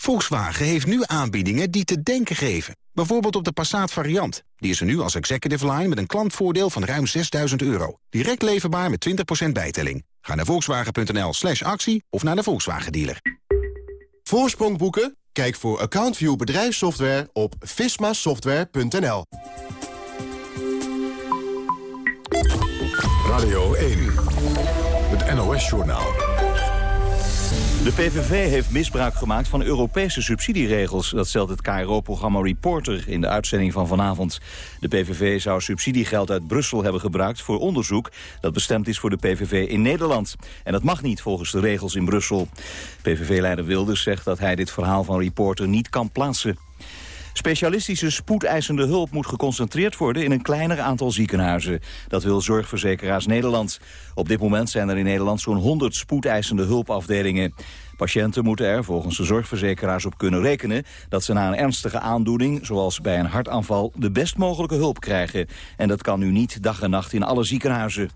Volkswagen heeft nu aanbiedingen die te denken geven. Bijvoorbeeld op de Passat variant. Die is er nu als executive line met een klantvoordeel van ruim 6000 euro. Direct leverbaar met 20% bijtelling. Ga naar volkswagen.nl slash actie of naar de Volkswagen dealer. Voorsprong boeken? Kijk voor AccountView bedrijfssoftware op vismasoftware.nl. Radio 1, het NOS-journaal. De PVV heeft misbruik gemaakt van Europese subsidieregels. Dat stelt het KRO-programma Reporter in de uitzending van vanavond. De PVV zou subsidiegeld uit Brussel hebben gebruikt voor onderzoek... dat bestemd is voor de PVV in Nederland. En dat mag niet volgens de regels in Brussel. PVV-leider Wilders zegt dat hij dit verhaal van Reporter niet kan plaatsen. Specialistische spoedeisende hulp moet geconcentreerd worden in een kleiner aantal ziekenhuizen. Dat wil Zorgverzekeraars Nederland. Op dit moment zijn er in Nederland zo'n 100 spoedeisende hulpafdelingen. Patiënten moeten er volgens de zorgverzekeraars op kunnen rekenen... dat ze na een ernstige aandoening, zoals bij een hartaanval... de best mogelijke hulp krijgen. En dat kan nu niet dag en nacht in alle ziekenhuizen.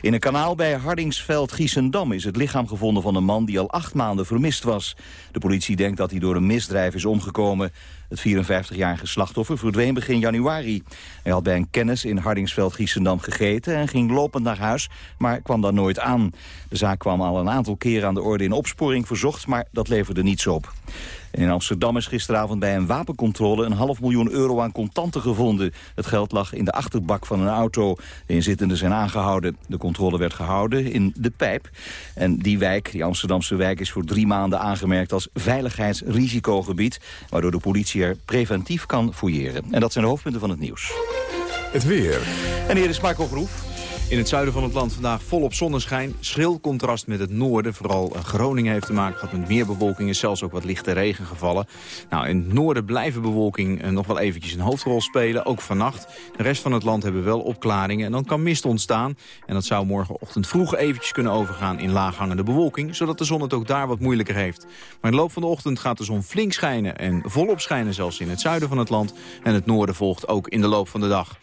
In een kanaal bij Hardingsveld-Giessendam is het lichaam gevonden van een man die al acht maanden vermist was. De politie denkt dat hij door een misdrijf is omgekomen. Het 54-jarige slachtoffer verdween begin januari. Hij had bij een kennis in Hardingsveld-Giessendam gegeten en ging lopend naar huis, maar kwam daar nooit aan. De zaak kwam al een aantal keren aan de orde in opsporing verzocht, maar dat leverde niets op. In Amsterdam is gisteravond bij een wapencontrole een half miljoen euro aan contanten gevonden. Het geld lag in de achterbak van een auto. De inzittenden zijn aangehouden. De controle werd gehouden in De Pijp. En die wijk, die Amsterdamse wijk, is voor drie maanden aangemerkt als veiligheidsrisicogebied. Waardoor de politie preventief kan fouilleren. En dat zijn de hoofdpunten van het nieuws. Het weer. En hier is Marco Groef. In het zuiden van het land vandaag volop zonneschijn. Schril contrast met het noorden. Vooral eh, Groningen heeft te maken gehad met meer bewolking. is zelfs ook wat lichte regen gevallen. Nou, in het noorden blijven bewolking eh, nog wel eventjes een hoofdrol spelen. Ook vannacht. De rest van het land hebben wel opklaringen. En dan kan mist ontstaan. En dat zou morgenochtend vroeg eventjes kunnen overgaan in laaghangende bewolking. Zodat de zon het ook daar wat moeilijker heeft. Maar in de loop van de ochtend gaat de zon flink schijnen. En volop schijnen zelfs in het zuiden van het land. En het noorden volgt ook in de loop van de dag.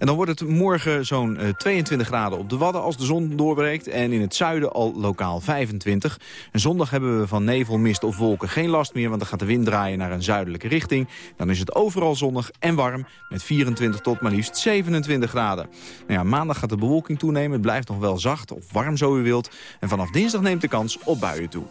En dan wordt het morgen zo'n 22 graden op de Wadden als de zon doorbreekt. En in het zuiden al lokaal 25. En zondag hebben we van nevel, mist of wolken geen last meer. Want dan gaat de wind draaien naar een zuidelijke richting. Dan is het overal zonnig en warm. Met 24 tot maar liefst 27 graden. Nou ja, maandag gaat de bewolking toenemen. Het blijft nog wel zacht of warm zo u wilt. En vanaf dinsdag neemt de kans op buien toe.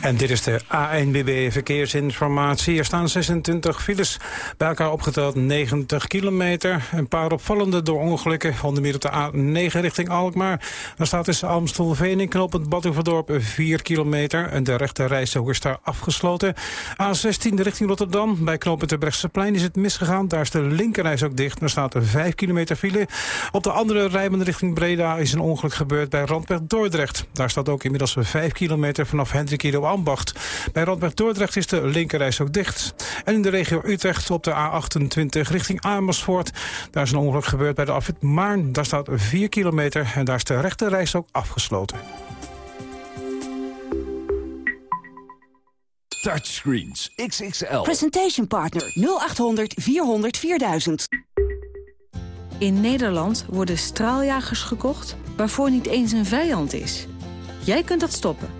En dit is de ANBB Verkeersinformatie. Er staan 26 files, bij elkaar opgeteld 90 kilometer. Een paar opvallende door ongelukken, onder meer op de A9 richting Alkmaar. Dan staat tussen Amstelveen en knooppunt Badhoevedorp 4 kilometer. En de rechte rijstrook is daar afgesloten. A16 richting Rotterdam, bij knooppunt Brechtseplein is het misgegaan. Daar is de linkerreis ook dicht. Er staat er 5 kilometer file. Op de andere rijbaan richting Breda is een ongeluk gebeurd bij Randweg Dordrecht. Daar staat ook inmiddels 5 kilometer vanaf Hendrik Ido Ambacht. Bij Randweg Dordrecht is de linkerreis ook dicht. En in de regio Utrecht op de A28 richting Amersfoort. Daar is een ongeluk gebeurd bij de afwit Maarn. Daar staat 4 kilometer en daar is de rechterreis ook afgesloten. Touchscreens XXL. Presentation Partner 0800 400 4000. In Nederland worden straaljagers gekocht waarvoor niet eens een vijand is. Jij kunt dat stoppen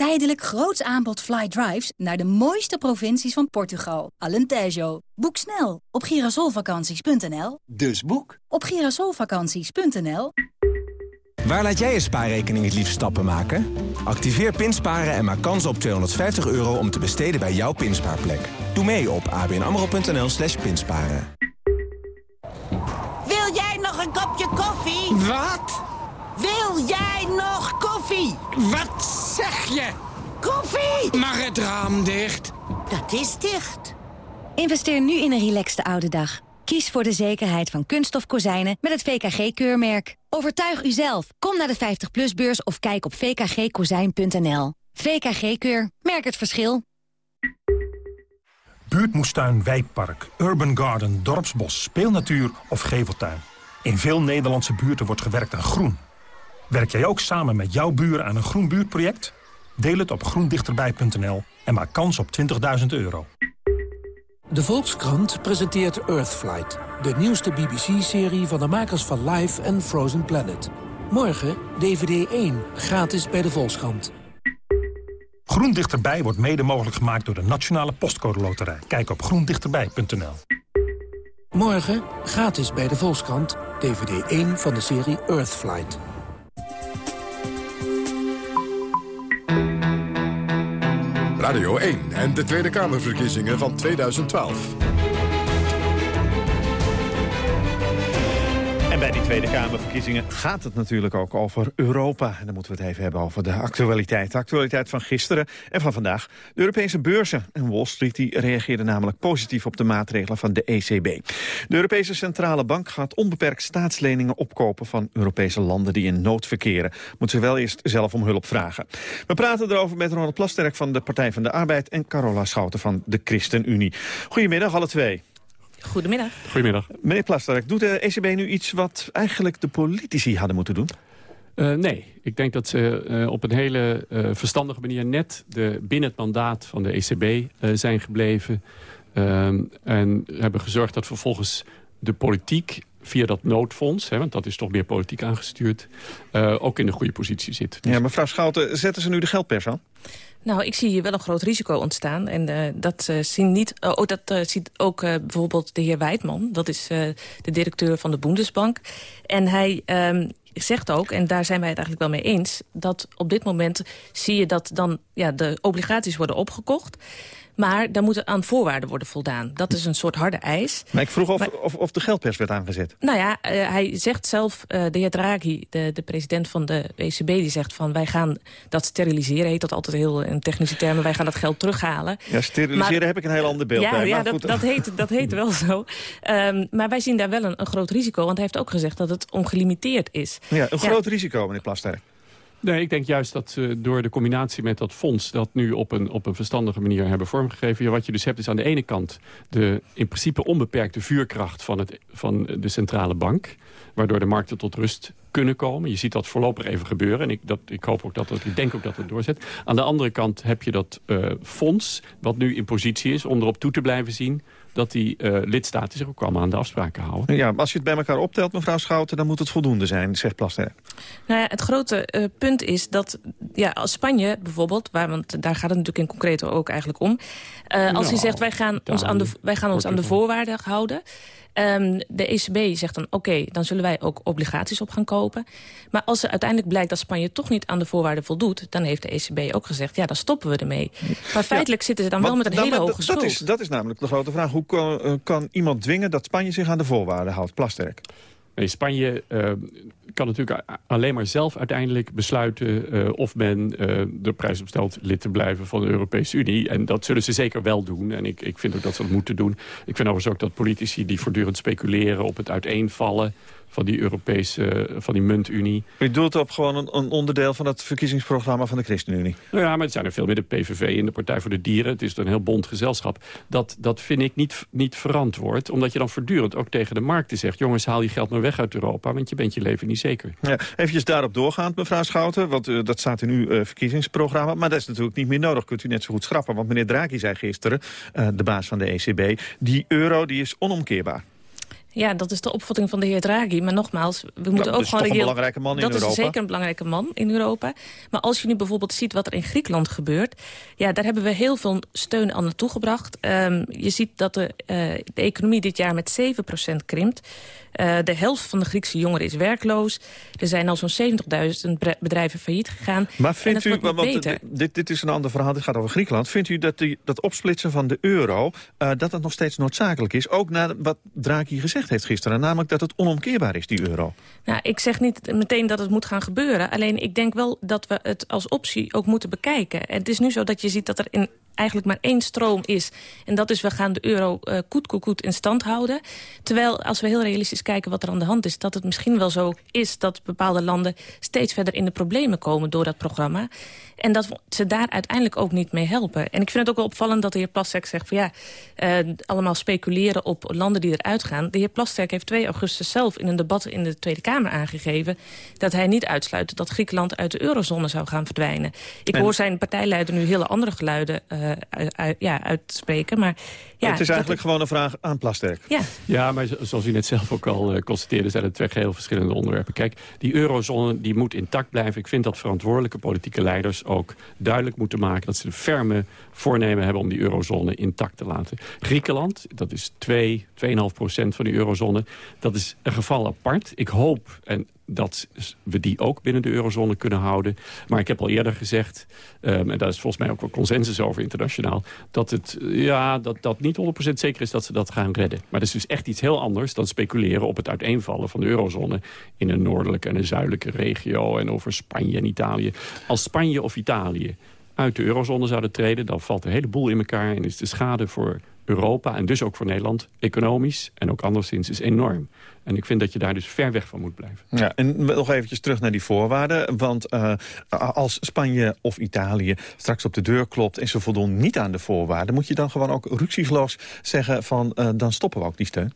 Tijdelijk groots aanbod fly drives naar de mooiste provincies van Portugal. Alentejo. Boek snel op girasolvakanties.nl. Dus boek op girasolvakanties.nl. Waar laat jij je spaarrekening het liefst stappen maken? Activeer Pinsparen en maak kans op 250 euro om te besteden bij jouw pinspaarplek. Doe mee op abnamro.nl slash pinsparen. Wil jij nog een kopje Wat? Wil jij nog koffie? Wat zeg je? Koffie! Mag het raam dicht? Dat is dicht. Investeer nu in een relaxte oude dag. Kies voor de zekerheid van kunststof kozijnen met het VKG-keurmerk. Overtuig uzelf. Kom naar de 50PLUS-beurs of kijk op vkgkozijn.nl. VKG-keur. Merk het verschil. Buurtmoestuin, wijkpark, urban garden, dorpsbos, speelnatuur of geveltuin. In veel Nederlandse buurten wordt gewerkt aan groen. Werk jij ook samen met jouw buren aan een groen buurtproject? Deel het op groendichterbij.nl en maak kans op 20.000 euro. De Volkskrant presenteert Earthflight, de nieuwste BBC-serie van de makers van Life en Frozen Planet. Morgen DVD 1, gratis bij de Volkskrant. Groen Dichterbij wordt mede mogelijk gemaakt door de Nationale Postcode Loterij. Kijk op groendichterbij.nl. Morgen, gratis bij de Volkskrant, DVD 1 van de serie Earthflight. Radio 1 en de Tweede Kamerverkiezingen van 2012. Bij die Tweede Kamerverkiezingen gaat het natuurlijk ook over Europa. En dan moeten we het even hebben over de actualiteit. De actualiteit van gisteren en van vandaag. De Europese beurzen en Wall Street die reageerden namelijk positief op de maatregelen van de ECB. De Europese Centrale Bank gaat onbeperkt staatsleningen opkopen van Europese landen die in nood verkeren. Moeten ze wel eerst zelf om hulp vragen. We praten erover met Ronald Plasterk van de Partij van de Arbeid en Carola Schouten van de ChristenUnie. Goedemiddag alle twee. Goedemiddag. Goedemiddag. Meneer Plasterk, doet de ECB nu iets wat eigenlijk de politici hadden moeten doen? Uh, nee, ik denk dat ze uh, op een hele uh, verstandige manier net de, binnen het mandaat van de ECB zijn gebleven. Ehm, en hebben gezorgd dat vervolgens de politiek via dat noodfonds, hè, want dat is toch meer politiek aangestuurd, ook in de goede positie zit. Dus... Ja, mevrouw Schouten, zetten ze nu de geldpers aan? Nou, ik zie hier wel een groot risico ontstaan. En uh, dat, uh, zien niet, uh, oh, dat ziet ook bijvoorbeeld de heer Wijtman. Dat is de directeur van de Bundesbank. En hij um, zegt ook, en daar zijn wij het eigenlijk wel mee eens... dat op dit moment zie je dat dan ja, de obligaties worden opgekocht... Maar daar moeten aan voorwaarden worden voldaan. Dat is een soort harde eis. Maar ik vroeg of, of, of de geldpers werd aangezet. Nou ja, uh, hij zegt zelf, uh, de heer Draghi, de, de president van de ECB... die zegt van wij gaan dat steriliseren, heet dat altijd heel in technische termen... wij gaan dat geld terughalen. Ja, steriliseren maar, heb ik een heel ander beeld ja, bij. Ja, dat, dat, heet, dat heet wel zo. Um, maar wij zien daar wel een, een groot risico. Want hij heeft ook gezegd dat het ongelimiteerd is. Ja, een groot risico, meneer Plasterk. Nee, ik denk juist dat uh, door de combinatie met dat fonds... dat nu op een, op een verstandige manier hebben vormgegeven. Wat je dus hebt is aan de ene kant de in principe onbeperkte vuurkracht van, het, van de centrale bank... waardoor de markten tot rust kunnen komen. Je ziet dat voorlopig even gebeuren. En ik, dat, ik hoop ook dat het, ik denk ook dat het doorzet. Aan de andere kant heb je dat uh, fonds, wat nu in positie is... om erop toe te blijven zien dat die uh, lidstaten zich ook allemaal aan de afspraken houden. Ja, als je het bij elkaar optelt, mevrouw Schouten... dan moet het voldoende zijn, zegt Plaster. Nou ja, het grote uh, punt is dat ja, als Spanje bijvoorbeeld... Waar, want daar gaat het natuurlijk in concreto ook eigenlijk om... Uh, als nou, hij zegt, wij gaan ons aan de, wij gaan ons aan de voorwaarden houden... Um, de ECB zegt dan, oké, okay, dan zullen wij ook obligaties op gaan kopen. Maar als er uiteindelijk blijkt dat Spanje toch niet aan de voorwaarden voldoet... dan heeft de ECB ook gezegd, ja, dan stoppen we ermee. Maar feitelijk ja, zitten ze dan wel met een hele hoge schuld. Dat is, dat is namelijk de grote vraag. Hoe kan, uh, kan iemand dwingen dat Spanje zich aan de voorwaarden houdt? Plasterk. Spanje uh, kan natuurlijk alleen maar zelf uiteindelijk besluiten... Uh, of men uh, de prijs opstelt lid te blijven van de Europese Unie. En dat zullen ze zeker wel doen. En ik, ik vind ook dat ze dat moeten doen. Ik vind overigens ook dat politici die voortdurend speculeren... op het uiteenvallen van die Europese, van die muntunie. U doelt op gewoon een, een, onderdeel van het verkiezingsprogramma van de ChristenUnie? Nou ja, maar het zijn er veel meer de PVV en de Partij voor de Dieren. Het is een heel bond gezelschap. Dat, dat vind ik niet, niet verantwoord, omdat je dan voortdurend ook tegen de markten zegt... jongens, haal je geld maar weg uit Europa, want je bent je leven niet zeker. Ja, even daarop doorgaand, mevrouw Schouten, want uh, dat staat in uw uh, verkiezingsprogramma. Maar dat is natuurlijk niet meer nodig, kunt u net zo goed schrappen. Want meneer Draghi zei gisteren, uh, de baas van de ECB... die euro die is onomkeerbaar. Ja, dat is de opvatting van de heer Draghi. Maar nogmaals, we moeten dat ook gewoon... een belangrijke man in dat Europa. Dat is zeker een belangrijke man in Europa. Maar als je nu bijvoorbeeld ziet wat er in Griekenland gebeurt... ja, daar hebben we heel veel steun aan naartoe gebracht. Um, je ziet dat de, uh, de economie dit jaar met 7% krimpt. Uh, de helft van de Griekse jongeren is werkloos. Er zijn al zo'n 70.000 bedrijven failliet gegaan. Maar vindt u, want dit, dit is een ander verhaal, dit gaat over Griekenland. Vindt u dat die, dat opsplitsen van de euro, uh, dat dat nog steeds noodzakelijk is? Ook na wat Draghi gezegd heeft gisteren. Namelijk dat het onomkeerbaar is, die euro. Nou, ik zeg niet meteen dat het moet gaan gebeuren. Alleen ik denk wel dat we het als optie ook moeten bekijken. En het is nu zo dat je ziet dat er in eigenlijk maar één stroom is. En dat is, we gaan de euro uh, koet, koet, koet in stand houden. Terwijl, als we heel realistisch kijken wat er aan de hand is... dat het misschien wel zo is dat bepaalde landen steeds verder in de problemen komen door dat programma. En dat ze daar uiteindelijk ook niet mee helpen. En ik vind het ook wel opvallend dat de heer Plasterk zegt... van ja, uh, allemaal speculeren op landen die eruit gaan. De heer Plasterk heeft 2 augustus zelf in een debat in de Tweede Kamer aangegeven... dat hij niet uitsluit dat Griekenland uit de eurozone zou gaan verdwijnen. Ik hoor zijn partijleider nu hele andere geluiden uh, uit, ja, uitspreken. Maar ja, het is eigenlijk gewoon een vraag aan Plasterk. Ja, ja maar zoals u net zelf ook al uh, constateerde... zijn het twee heel verschillende onderwerpen. Kijk, die eurozone die moet intact blijven. Ik vind dat verantwoordelijke politieke leiders ook duidelijk moeten maken... dat ze een ferme voornemen hebben om die eurozone intact te laten. Griekenland, dat is 2, 2,5 procent van die eurozone. Dat is een geval apart. Ik hoop, en dat we die ook binnen de eurozone kunnen houden. Maar ik heb al eerder gezegd, um, en daar is volgens mij ook wel consensus over internationaal... dat het ja, dat, dat niet 100% zeker is dat ze dat gaan redden. Maar dat is dus echt iets heel anders dan speculeren op het uiteenvallen van de eurozone... in een noordelijke en een zuidelijke regio en over Spanje en Italië. Als Spanje of Italië uit de eurozone zouden treden... dan valt een heleboel in elkaar en is de schade voor Europa en dus ook voor Nederland... economisch en ook anderszins is enorm. En ik vind dat je daar dus ver weg van moet blijven. Ja, en nog eventjes terug naar die voorwaarden. Want uh, als Spanje of Italië straks op de deur klopt... en ze voldoen niet aan de voorwaarden... moet je dan gewoon ook rücksichtsloos zeggen van... Uh, dan stoppen we ook die steun?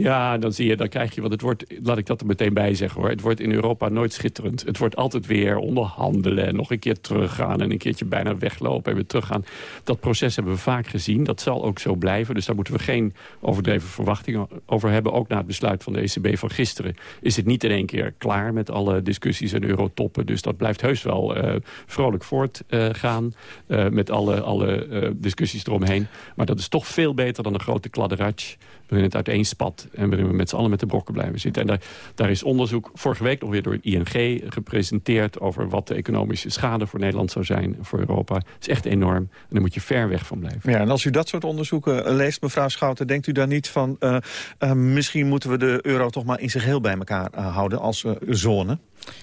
Ja, dan zie je, dan krijg je, want het wordt, laat ik dat er meteen bij zeggen hoor. Het wordt in Europa nooit schitterend. Het wordt altijd weer onderhandelen en nog een keer teruggaan en een keertje bijna weglopen en weer teruggaan. Dat proces hebben we vaak gezien. Dat zal ook zo blijven. Dus daar moeten we geen overdreven verwachtingen over hebben. Ook na het besluit van de ECB van gisteren is het niet in één keer klaar met alle discussies en eurotoppen. Dus dat blijft heus wel uh, vrolijk voortgaan uh, met alle, alle discussies eromheen. Maar dat is toch veel beter dan een grote kladderatsch waarin het uiteenspat en waarin we met z'n allen met de brokken blijven zitten. En daar, daar is onderzoek vorige week nog weer door ING gepresenteerd... over wat de economische schade voor Nederland zou zijn, voor Europa. Het is echt enorm en daar moet je ver weg van blijven. Ja, en als u dat soort onderzoeken eh, leest, mevrouw Schouten... denkt u dan niet van, uh, uh, misschien moeten we de euro toch maar in zijn geheel bij elkaar uh, houden als zone?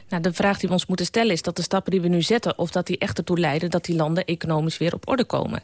Nou, de vraag die we ons moeten stellen is dat de stappen die we nu zetten... of dat die echt ertoe leiden dat die landen economisch weer op orde komen.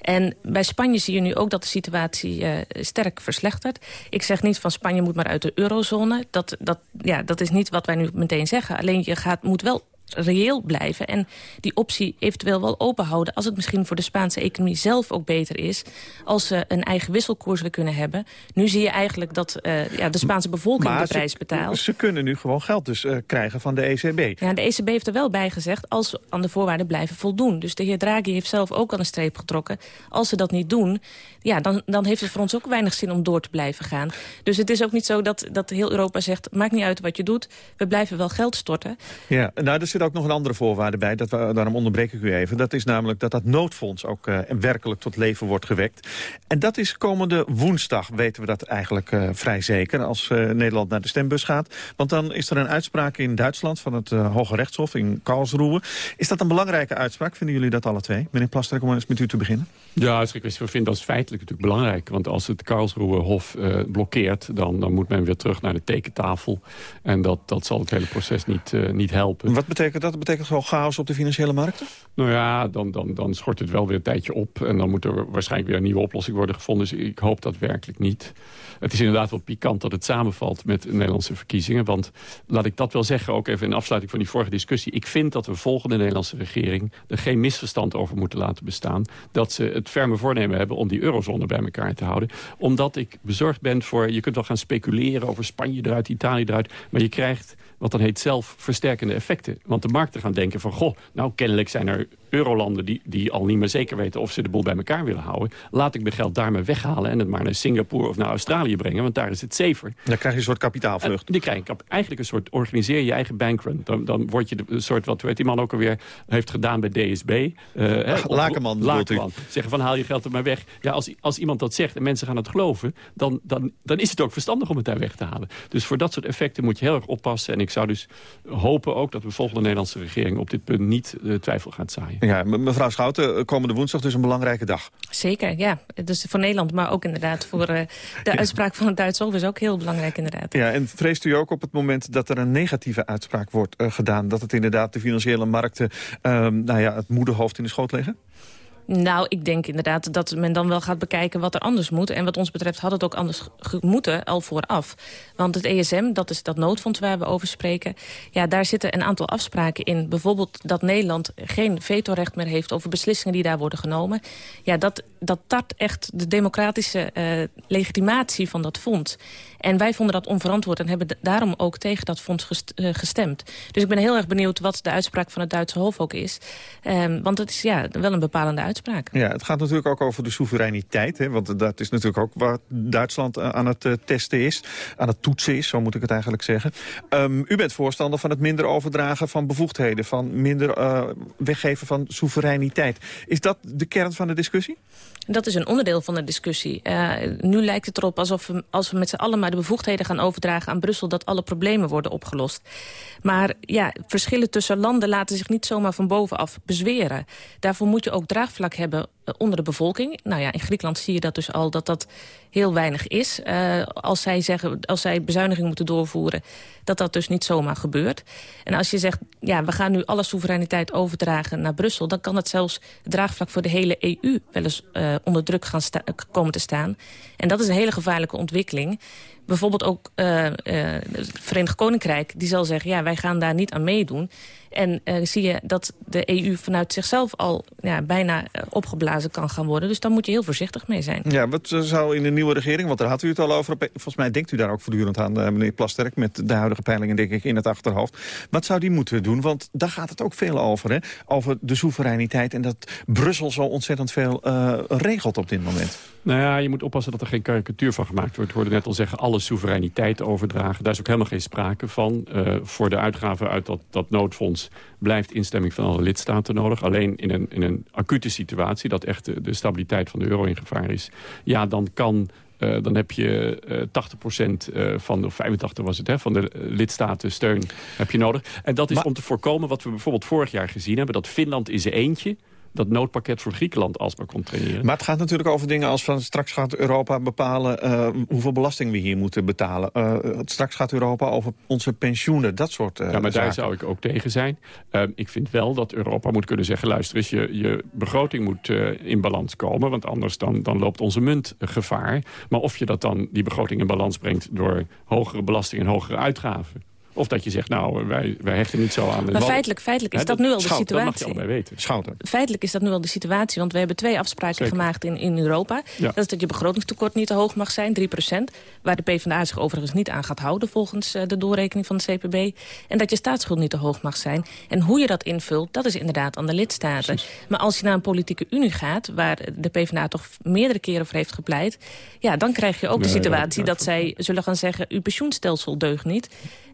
En bij Spanje zie je nu ook dat de situatie uh, sterk verslechtert. Ik zeg niet van Spanje moet maar uit de eurozone. Dat, dat, ja, dat is niet wat wij nu meteen zeggen. Alleen je gaat, moet wel reëel blijven. En die optie eventueel wel openhouden... als het misschien voor de Spaanse economie zelf ook beter is... als ze een eigen wisselkoers willen kunnen hebben. Nu zie je eigenlijk dat uh, ja, de Spaanse bevolking maar de prijs betaalt. Ze kunnen nu gewoon geld dus uh, krijgen van de ECB. Ja, de ECB heeft er wel bij gezegd... als ze aan de voorwaarden blijven voldoen. Dus de heer Draghi heeft zelf ook al een streep getrokken. Als ze dat niet doen, ja, dan, dan heeft het voor ons ook weinig zin om door te blijven gaan. Dus het is ook niet zo dat, dat heel Europa zegt... maakt niet uit wat je doet, we blijven wel geld storten. Ja, nou, er zit ook nog een andere voorwaarde bij. Dat we, daarom onderbreek ik u even. Dat is namelijk dat dat noodfonds ook uh, werkelijk tot leven wordt gewekt. En dat is komende woensdag, weten we dat eigenlijk uh, vrij zeker... als uh, Nederland naar de stembus gaat. Want dan is er een uitspraak in Duitsland van het Hoge Rechtshof in Karlsruhe. Is dat een belangrijke uitspraak? Vinden jullie dat alle twee? Meneer Plasterk, om eens met u te beginnen. Ja, we vinden dat feitelijk natuurlijk belangrijk. Want als het Karlsruhe Hof blokkeert... Dan, dan moet men weer terug naar de tekentafel. En dat, dat zal het hele proces niet, niet helpen. Wat betekent dat? betekent gewoon chaos op de financiële markten? Nou ja, dan, dan, dan schort het wel weer een tijdje op. En dan moet er waarschijnlijk weer een nieuwe oplossing worden gevonden. Dus ik hoop dat werkelijk niet. Het is inderdaad wel pikant dat het samenvalt met de Nederlandse verkiezingen. Want laat ik dat wel zeggen, ook even in afsluiting van die vorige discussie. Ik vind dat we volgende Nederlandse regering er geen misverstand over moeten laten bestaan. Dat ze het ferme voornemen hebben om die eurozone bij elkaar te houden. Omdat ik bezorgd ben voor, je kunt wel gaan speculeren over Spanje eruit, Italië eruit. Maar je krijgt wat dan heet zelfversterkende effecten. Want de markten gaan denken van... goh, nou kennelijk zijn er eurolanden die, die al niet meer zeker weten... of ze de boel bij elkaar willen houden. Laat ik mijn geld daar maar weghalen en het maar naar Singapore of naar Australië brengen. Want daar is het safer. Dan krijg je een soort kapitaalvlucht. En die krijg je eigenlijk een soort organiseer je eigen bankrun. Dan, dan word je de, een soort, wat weet die man ook alweer heeft gedaan bij DSB. Uh, eh, (laughs) Lakenman, Lakenman. Zeggen van haal je geld er maar weg. Ja, als, als iemand dat zegt en mensen gaan het geloven... Dan, dan, dan is het ook verstandig om het daar weg te halen. Dus voor dat soort effecten moet je heel erg oppassen. En ik zou dus hopen ook dat de volgende Nederlandse regering... op dit punt niet uh, twijfel gaat zaaien. Ja, mevrouw Schouten, komende woensdag dus een belangrijke dag. Zeker, ja. Dus voor Nederland, maar ook inderdaad voor uh, de (laughs) uitspraak van het Duitse Hof is ook heel belangrijk inderdaad. Ja, en vreest u ook op het moment dat er een negatieve uitspraak wordt uh, gedaan... dat het inderdaad de financiële markten uh, nou ja, het moederhoofd in de schoot leggen? Nou, ik denk inderdaad dat men dan wel gaat bekijken wat er anders moet. En wat ons betreft had het ook anders moeten, al vooraf. Want het ESM, dat is dat noodfonds waar we over spreken... ja, daar zitten een aantal afspraken in. Bijvoorbeeld dat Nederland geen vetorecht meer heeft... over beslissingen die daar worden genomen. Ja, dat, dat tart echt de democratische uh, legitimatie van dat fonds. En wij vonden dat onverantwoord en hebben daarom ook tegen dat fonds eh, gestemd. Dus ik ben heel erg benieuwd wat de uitspraak van het Duitse Hof ook is. Um, want het is ja, wel een bepalende uitspraak. Ja, het gaat natuurlijk ook over de soevereiniteit. Hè, want dat is natuurlijk ook waar Duitsland eh, aan het uh, testen is. Aan het toetsen is, zo moet ik het eigenlijk zeggen. Um, u bent voorstander van het minder overdragen van bevoegdheden. Van minder weggeven van soevereiniteit. Is dat de kern van de discussie? Dat is een onderdeel van de discussie. Uh, nu lijkt het erop alsof we, als we met z'n allen maar de bevoegdheden gaan overdragen aan Brussel... dat alle problemen worden opgelost. Maar ja, verschillen tussen landen laten zich niet zomaar van bovenaf bezweren. Daarvoor moet je ook draagvlak hebben onder de bevolking. Nou ja, in Griekenland zie je dat dus al dat dat heel weinig is. Uh, als, zij zeggen, als zij bezuiniging moeten doorvoeren, dat dat dus niet zomaar gebeurt. En als je zegt, ja, we gaan nu alle soevereiniteit overdragen naar Brussel... dan kan het zelfs draagvlak voor de hele EU wel eens uh, onder druk gaan komen te staan. En dat is een hele gevaarlijke ontwikkeling. Bijvoorbeeld ook het Verenigd Koninkrijk, die zal zeggen... ja, wij gaan daar niet aan meedoen. En uh, zie je dat de EU vanuit zichzelf al ja, bijna opgeblazen kan gaan worden. Dus daar moet je heel voorzichtig mee zijn. Ja, wat zou in de nieuwe regering, want daar had u het al over... volgens mij denkt u daar ook voortdurend aan, meneer Plasterk... met de huidige peilingen, denk ik, in het achterhoofd. Wat zou die moeten doen? Want daar gaat het ook veel over, hè? Over de soevereiniteit en dat Brussel zo ontzettend veel regelt op dit moment. Nou ja, je moet oppassen dat er geen karikatuur van gemaakt wordt. We hoorden net al zeggen, alle soevereiniteit overdragen. Daar is ook helemaal geen sprake van. Uh, voor de uitgaven uit dat, dat noodfonds blijft instemming van alle lidstaten nodig. Alleen in een, in een acute situatie, dat echt de, de stabiliteit van de euro in gevaar is... ja, dan kan uh, dan heb je uh, 80% uh, van, of 85 was het, hè, van de lidstaten steun heb je nodig. En dat is maar, om te voorkomen wat we bijvoorbeeld vorig jaar gezien hebben... dat Finland in zijn eentje dat noodpakket voor Griekenland alsmaar kon traineren. Maar het gaat natuurlijk over dingen als van straks gaat Europa bepalen uh, hoeveel belasting we hier moeten betalen. Uh, straks gaat Europa over onze pensioenen, dat soort uh, Ja, maar zaken. daar zou ik ook tegen zijn. ik vind wel dat Europa moet kunnen zeggen, luister eens, je, je begroting moet in balans komen, want anders dan, dan loopt onze munt gevaar. Maar of je dat dan, die begroting in balans brengt door hogere belasting en hogere uitgaven. Of dat je zegt, nou, wij, wij hechten niet zo aan... De maar feitelijk, feitelijk is dat, dat, nu al de situatie. Dat mag je al bij weten. Schouten. Feitelijk is dat nu al de situatie, want we hebben twee afspraken Zeker. gemaakt in, in Europa. Ja. Dat is dat je begrotingstekort niet te hoog mag zijn, 3% Waar de PvdA zich overigens niet aan gaat houden volgens uh, de doorrekening van de CPB. En dat je staatsschuld niet te hoog mag zijn. En hoe je dat invult, dat is inderdaad aan de lidstaten. Precies. Maar als je naar een politieke unie gaat, waar de PvdA toch meerdere keren voor heeft gepleit... ja, dan krijg je ook nee, de situatie dat, dat zij zullen gaan zeggen... uw pensioenstelsel deugt niet.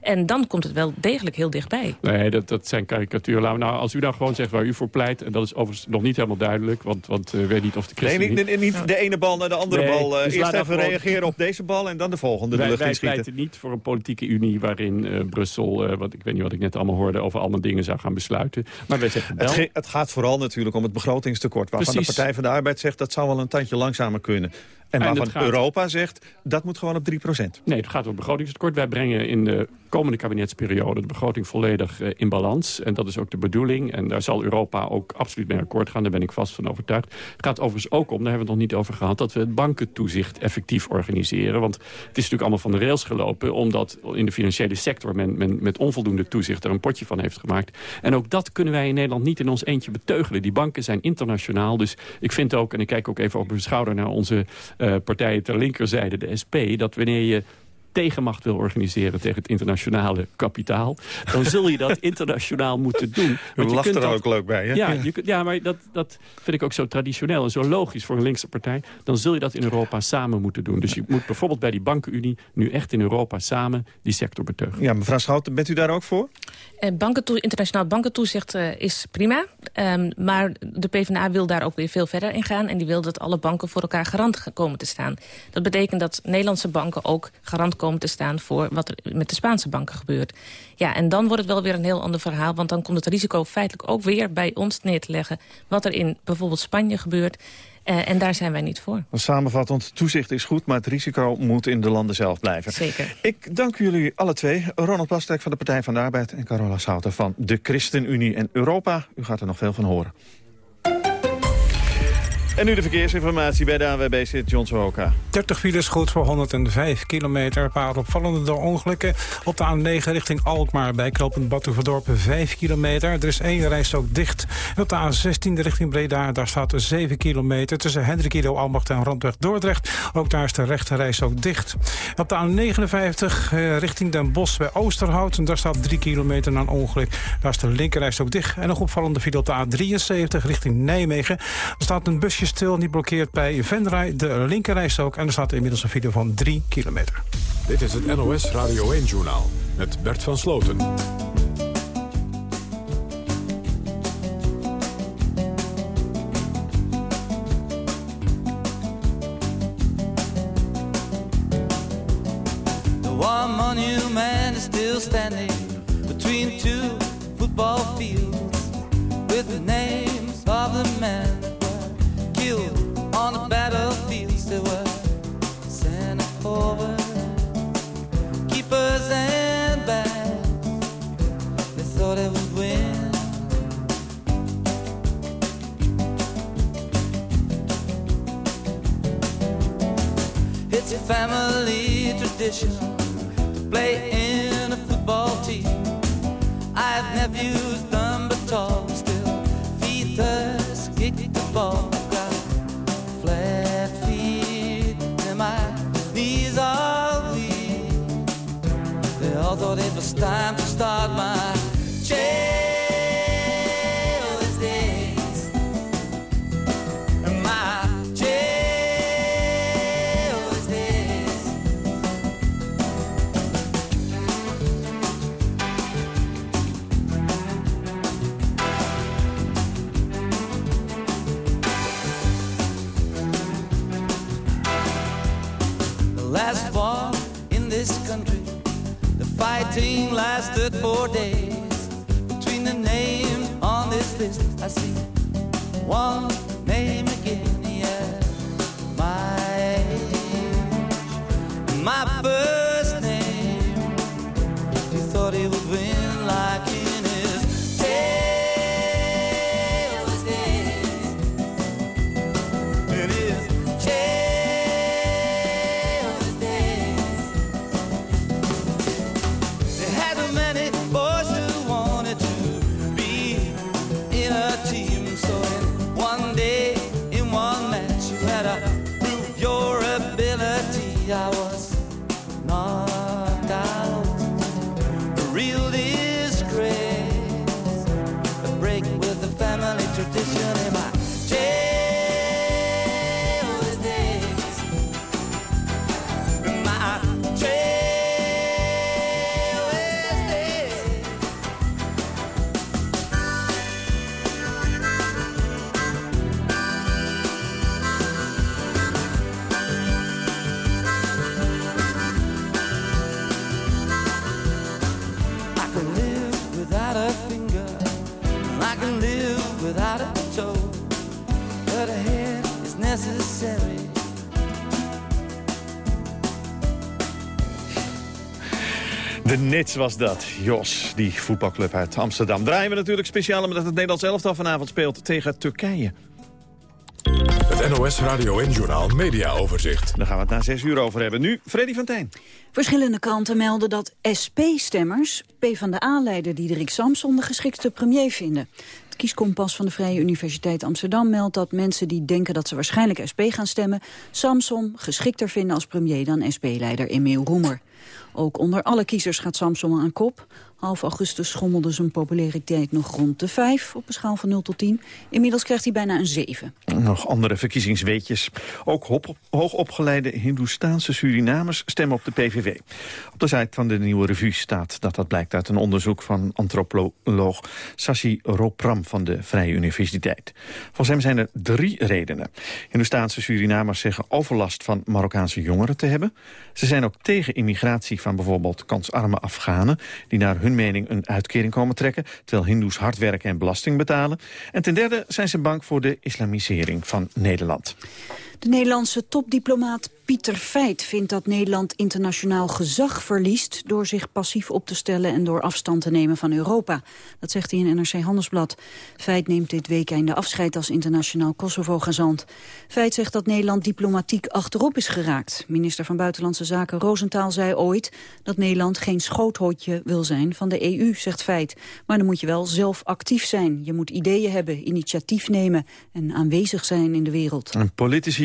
En dan komt het wel degelijk heel dichtbij. Nee, dat, dat zijn karikaturen. Nou, als u dan gewoon zegt waar u voor pleit... en dat is overigens nog niet helemaal duidelijk... want, want uh, weet niet of de christen... Nee, niet, niet de ene bal naar de andere nee, bal. Uh, dus eerst even gewoon... reageren op deze bal en dan de volgende. Wij, de wij pleiten niet voor een politieke unie... waarin uh, Brussel, wat, ik weet niet wat ik net allemaal hoorde... over allemaal dingen zou gaan besluiten. Maar wij zeggen wel... Het, het gaat vooral natuurlijk om het begrotingstekort... waarvan Precies. de Partij van de Arbeid zegt... dat zou wel een tandje langzamer kunnen. En waarvan gaat... Europa zegt, dat moet gewoon op 3% Nee, het gaat om begrotingstekort. Wij brengen in de komende kabinetsperiode de begroting volledig uh, in balans. En dat is ook de bedoeling. En daar zal Europa ook absoluut mee akkoord gaan. Daar ben ik vast van overtuigd. Het gaat overigens ook om, daar hebben we het nog niet over gehad... dat we het bankentoezicht effectief organiseren. Want het is natuurlijk allemaal van de rails gelopen... omdat in de financiële sector men, men met onvoldoende toezicht... er een potje van heeft gemaakt. En ook dat kunnen wij in Nederland niet in ons eentje beteugelen. Die banken zijn internationaal. Dus ik vind ook, en ik kijk ook even over mijn schouder naar onze partijen ter linkerzijde, de SP... dat wanneer je tegenmacht wil organiseren tegen het internationale kapitaal... dan zul je dat (laughs) internationaal moeten doen. Want je lacht er ook leuk bij, hè? Ja, je, ja maar dat, dat vind ik ook zo traditioneel en zo logisch voor een linkse partij. Dan zul je dat in Europa samen moeten doen. Dus je moet bijvoorbeeld bij die bankenunie nu echt in Europa samen die sector beteugelen. Ja, mevrouw Schouten, bent u daar ook voor? Eh, bankentoe internationaal bankentoezicht uh, is prima. Um, maar de PvdA wil daar ook weer veel verder in gaan. En die wil dat alle banken voor elkaar garant komen te staan. Dat betekent dat Nederlandse banken ook garant komen komen te staan voor wat er met de Spaanse banken gebeurt. Ja, en dan wordt het wel weer een heel ander verhaal, want dan komt het risico feitelijk ook weer bij ons neer te leggen wat er in bijvoorbeeld Spanje gebeurt. Uh, en daar zijn wij niet voor. Samenvattend, toezicht is goed, maar het risico moet in de landen zelf blijven. Zeker. Ik dank jullie alle twee. Ronald Plasterk van de Partij van de Arbeid en Carola Souter van de ChristenUnie en Europa. U gaat er nog veel van horen. En nu de verkeersinformatie bij de ANWB zit John Sohoka. 30 files goed voor 105 kilometer. Een paar opvallende door ongelukken. Op de A9 richting Alkmaar bij knooppunt Batuverdorp 5 kilometer. Er is één reis ook dicht. Op de A16 richting Breda, daar staat 7 kilometer... tussen Hendrikido, Almacht en Randweg Dordrecht. Ook daar is de rechte reis ook dicht. Op de A59 eh, richting Den Bosch bij Oosterhout. En daar staat 3 kilometer na een ongeluk. Daar is de linkerreis ook dicht. En nog opvallende file op de A73 richting Nijmegen. Er staat een busje stil, niet blokkeert bij Venray. De linkerreis ook. En er staat inmiddels een video van 3 kilometer. Dit is het NOS Radio 1-journaal met Bert van Sloten. The one monument is still standing between two football fields with the names of the men on the battlefields. They were sent forward, keepers and backs. They thought they would win. It's a family tradition to play in a football team. I have nephews, but tall, still feet thought it was time to lasted four days. Between the names on this list, I see one name again, yeah. My age, my first I can live without a toe. But a head is necessary. De Nits was dat, Jos, die voetbalclub uit Amsterdam. Draaien we natuurlijk speciaal omdat het Nederlands elftal vanavond speelt tegen Turkije. Het NOS Radio 1-journaal Media Overzicht. Daar gaan we het na zes uur over hebben. Nu Freddy van Tijn. Verschillende kranten melden dat SP-stemmers PvdA-leider Diederik Samson de geschikte premier vinden. Het kieskompas van de Vrije Universiteit Amsterdam meldt dat mensen die denken dat ze waarschijnlijk SP gaan stemmen, Samson geschikter vinden als premier dan SP-leider Emiel Roemer. Ook onder alle kiezers gaat Samson aan kop. Half augustus schommelde zijn populariteit nog rond de 5 op een schaal van 0 tot 10. Inmiddels krijgt hij bijna een 7. Nog andere verkiezingsweetjes. Ook hoogopgeleide Hindoestaanse Surinamers stemmen op de PVV. Op de site van de Nieuwe Revue staat dat dat blijkt uit een onderzoek van antropoloog Sassi Ropram van de Vrije Universiteit. Volgens hem zijn er drie redenen. Hindoestaanse Surinamers zeggen overlast van Marokkaanse jongeren te hebben. Ze zijn ook tegen immigratie migratie van bijvoorbeeld kansarme Afghanen... die naar hun mening een uitkering komen trekken... terwijl hindoes hard werken en belasting betalen. En ten derde zijn ze bang voor de islamisering van Nederland. De Nederlandse topdiplomaat Pieter Feit vindt dat Nederland internationaal gezag verliest... door zich passief op te stellen en door afstand te nemen van Europa. Dat zegt hij in NRC Handelsblad. Feit neemt dit weekend de afscheid als internationaal Kosovo-gezant. Feit zegt dat Nederland diplomatiek achterop is geraakt. Minister van Buitenlandse Zaken Roosentaal zei ooit... dat Nederland geen schoothotje wil zijn van de EU, zegt Feit. Maar dan moet je wel zelf actief zijn. Je moet ideeën hebben, initiatief nemen en aanwezig zijn in de wereld.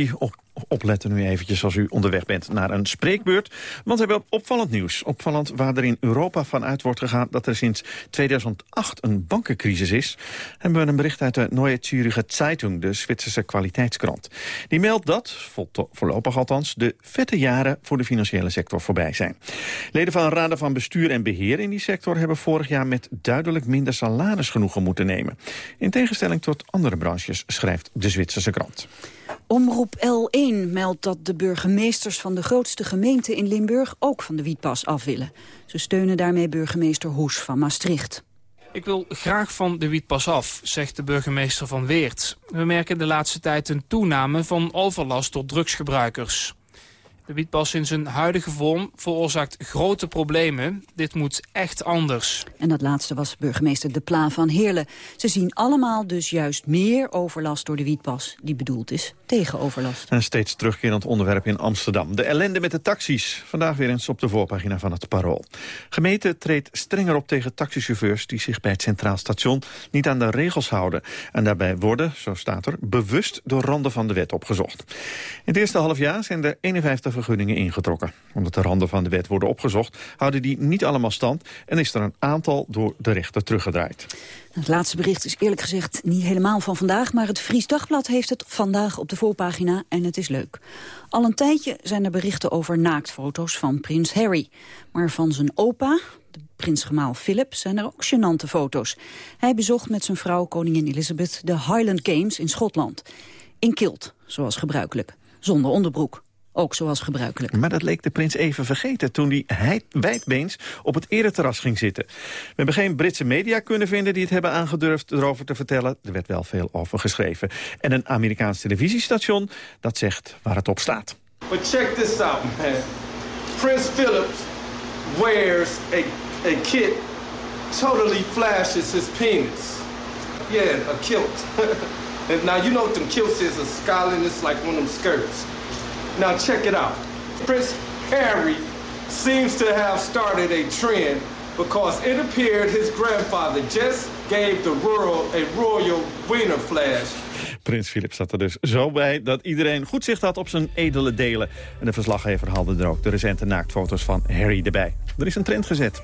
Op opletten nu eventjes als u onderweg bent naar een spreekbeurt. Want we hebben opvallend nieuws. Opvallend waar er in Europa vanuit wordt gegaan dat er sinds 2008 een bankencrisis is. Hebben we een bericht uit de Neue Zürcher Zeitung, de Zwitserse kwaliteitskrant. Die meldt dat, voorlopig althans, de vette jaren voor de financiële sector voorbij zijn. Leden van raden van bestuur en beheer in die sector hebben vorig jaar met duidelijk minder salaris genoegen moeten nemen. In tegenstelling tot andere branches, schrijft de Zwitserse krant. Omroep L1 meldt dat de burgemeesters van de grootste gemeente in Limburg ook van de wietpas af willen. Ze steunen daarmee burgemeester Hoes van Maastricht. Ik wil graag van de wietpas af, zegt de burgemeester van Weert. We merken de laatste tijd een toename van overlast door drugsgebruikers. De wietpas in zijn huidige vorm veroorzaakt grote problemen. Dit moet echt anders. En dat laatste was burgemeester De Pla van Heerlen. Ze zien allemaal dus juist meer overlast door de wietpas... die bedoeld is tegen overlast. Een steeds terugkerend onderwerp in Amsterdam. De ellende met de taxis. Vandaag weer eens op de voorpagina van het Parool. Gemeente treedt strenger op tegen taxichauffeurs... die zich bij het Centraal Station niet aan de regels houden. En daarbij worden, zo staat er, bewust door randen van de wet opgezocht. In het eerste half jaar zijn er 51 vergunningen ingetrokken. Omdat de randen van de wet worden opgezocht, houden die niet allemaal stand... en is er een aantal door de rechter teruggedraaid. Het laatste bericht is eerlijk gezegd niet helemaal van vandaag... maar het Fries Dagblad heeft het vandaag op de voorpagina en het is leuk. Al een tijdje zijn er berichten over naaktfoto's van prins Harry. Maar van zijn opa, de prinsgemaal Philip, zijn er ook gênante foto's. Hij bezocht met zijn vrouw koningin Elizabeth de Highland Games in Schotland. In kilt, zoals gebruikelijk, zonder onderbroek. Ook zoals gebruikelijk. Maar dat leek de prins even vergeten toen hij wijdbeens op het ereterras ging zitten. We hebben geen Britse media kunnen vinden die het hebben aangedurfd erover te vertellen. Er werd wel veel over geschreven. En een Amerikaans televisiestation dat zegt waar het op staat. But check this out, man. Prince Philip wears a, a kit totally flashes his penis. Yeah, a kilt. (laughs) and now you know what them kilts is, a skyline, it's like one of them skirts. Now check it out. Prince Harry seems to have started a trend because it appeared his grandfather just gave the world a royal wiener flash. Prins Philip staat er dus zo bij dat iedereen goed zicht had op zijn edele delen. En de verslaggever haalde er ook de recente naaktfoto's van Harry erbij. Er is een trend gezet.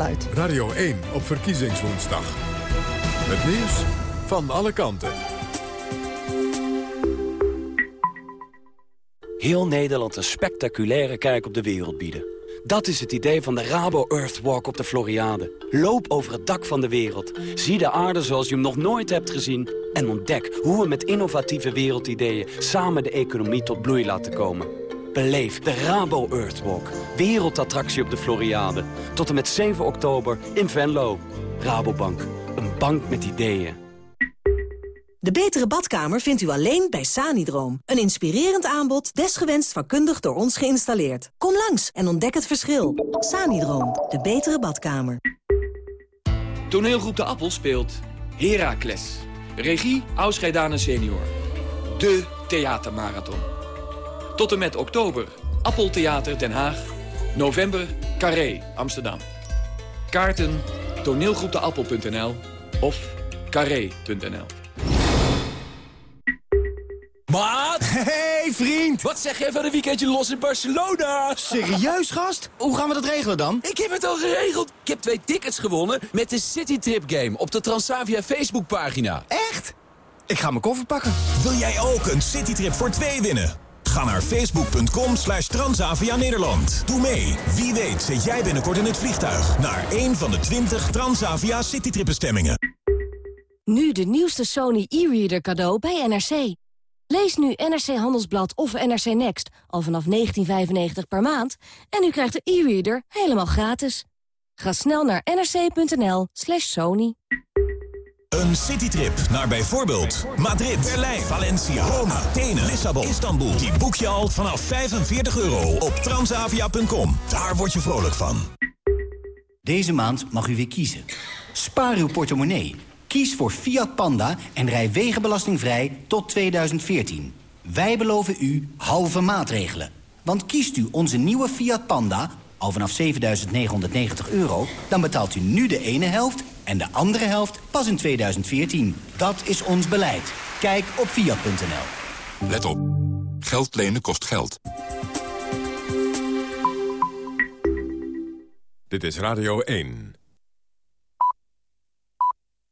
uit. Radio 1 op verkiezingswoensdag. Het nieuws van alle kanten. Heel Nederland een spectaculaire kijk op de wereld bieden. Dat is het idee van de Rabo Earthwalk op de Floriade. Loop over het dak van de wereld. Zie de aarde zoals je hem nog nooit hebt gezien. En ontdek hoe we met innovatieve wereldideeën samen de economie tot bloei laten komen. Beleef de Rabo Earthwalk. Wereldattractie op de Floriade. Tot en met 7 oktober in Venlo. Rabobank. Een bank met ideeën. De betere badkamer vindt u alleen bij Sanidroom. Een inspirerend aanbod, desgewenst vakkundig door ons geïnstalleerd. Kom langs en ontdek het verschil. Sanidroom, de betere badkamer. Toneelgroep De Appel speelt Heracles. Regie Ausgeidane senior. De theatermarathon. Tot en met oktober Appeltheater Den Haag. November Carré Amsterdam. Kaarten toneelgroepdeappel.nl of carré.nl. Maat? Hey, vriend. Wat zeg jij van een weekendje los in Barcelona? Serieus, gast? Hoe gaan we dat regelen dan? Ik heb het al geregeld. Ik heb twee tickets gewonnen met de Citytrip Game op de Transavia Facebookpagina. Echt? Ik ga mijn koffer pakken. Wil jij ook een citytrip voor twee winnen? Ga naar facebook.com slash Transavia Nederland. Doe mee. Wie weet zit jij binnenkort in het vliegtuig... naar een van de 20 Transavia Citytripbestemmingen. Nu de nieuwste Sony e-reader cadeau bij NRC. Lees nu NRC Handelsblad of NRC Next al vanaf 19,95 per maand... en u krijgt de e-reader helemaal gratis. Ga snel naar nrc.nl slash sony. Een citytrip naar bijvoorbeeld Madrid, Berlijn, Valencia, Rome, Athene, Lissabon, Istanbul. Die boek je al vanaf 45 euro op transavia.com. Daar word je vrolijk van. Deze maand mag u weer kiezen. Spaar uw portemonnee. Kies voor Fiat Panda en rij wegenbelastingvrij tot 2014. Wij beloven u halve maatregelen. Want kiest u onze nieuwe Fiat Panda, al vanaf 7.990 euro... dan betaalt u nu de ene helft en de andere helft pas in 2014. Dat is ons beleid. Kijk op fiat.nl. Let op. Geld lenen kost geld. Dit is Radio 1.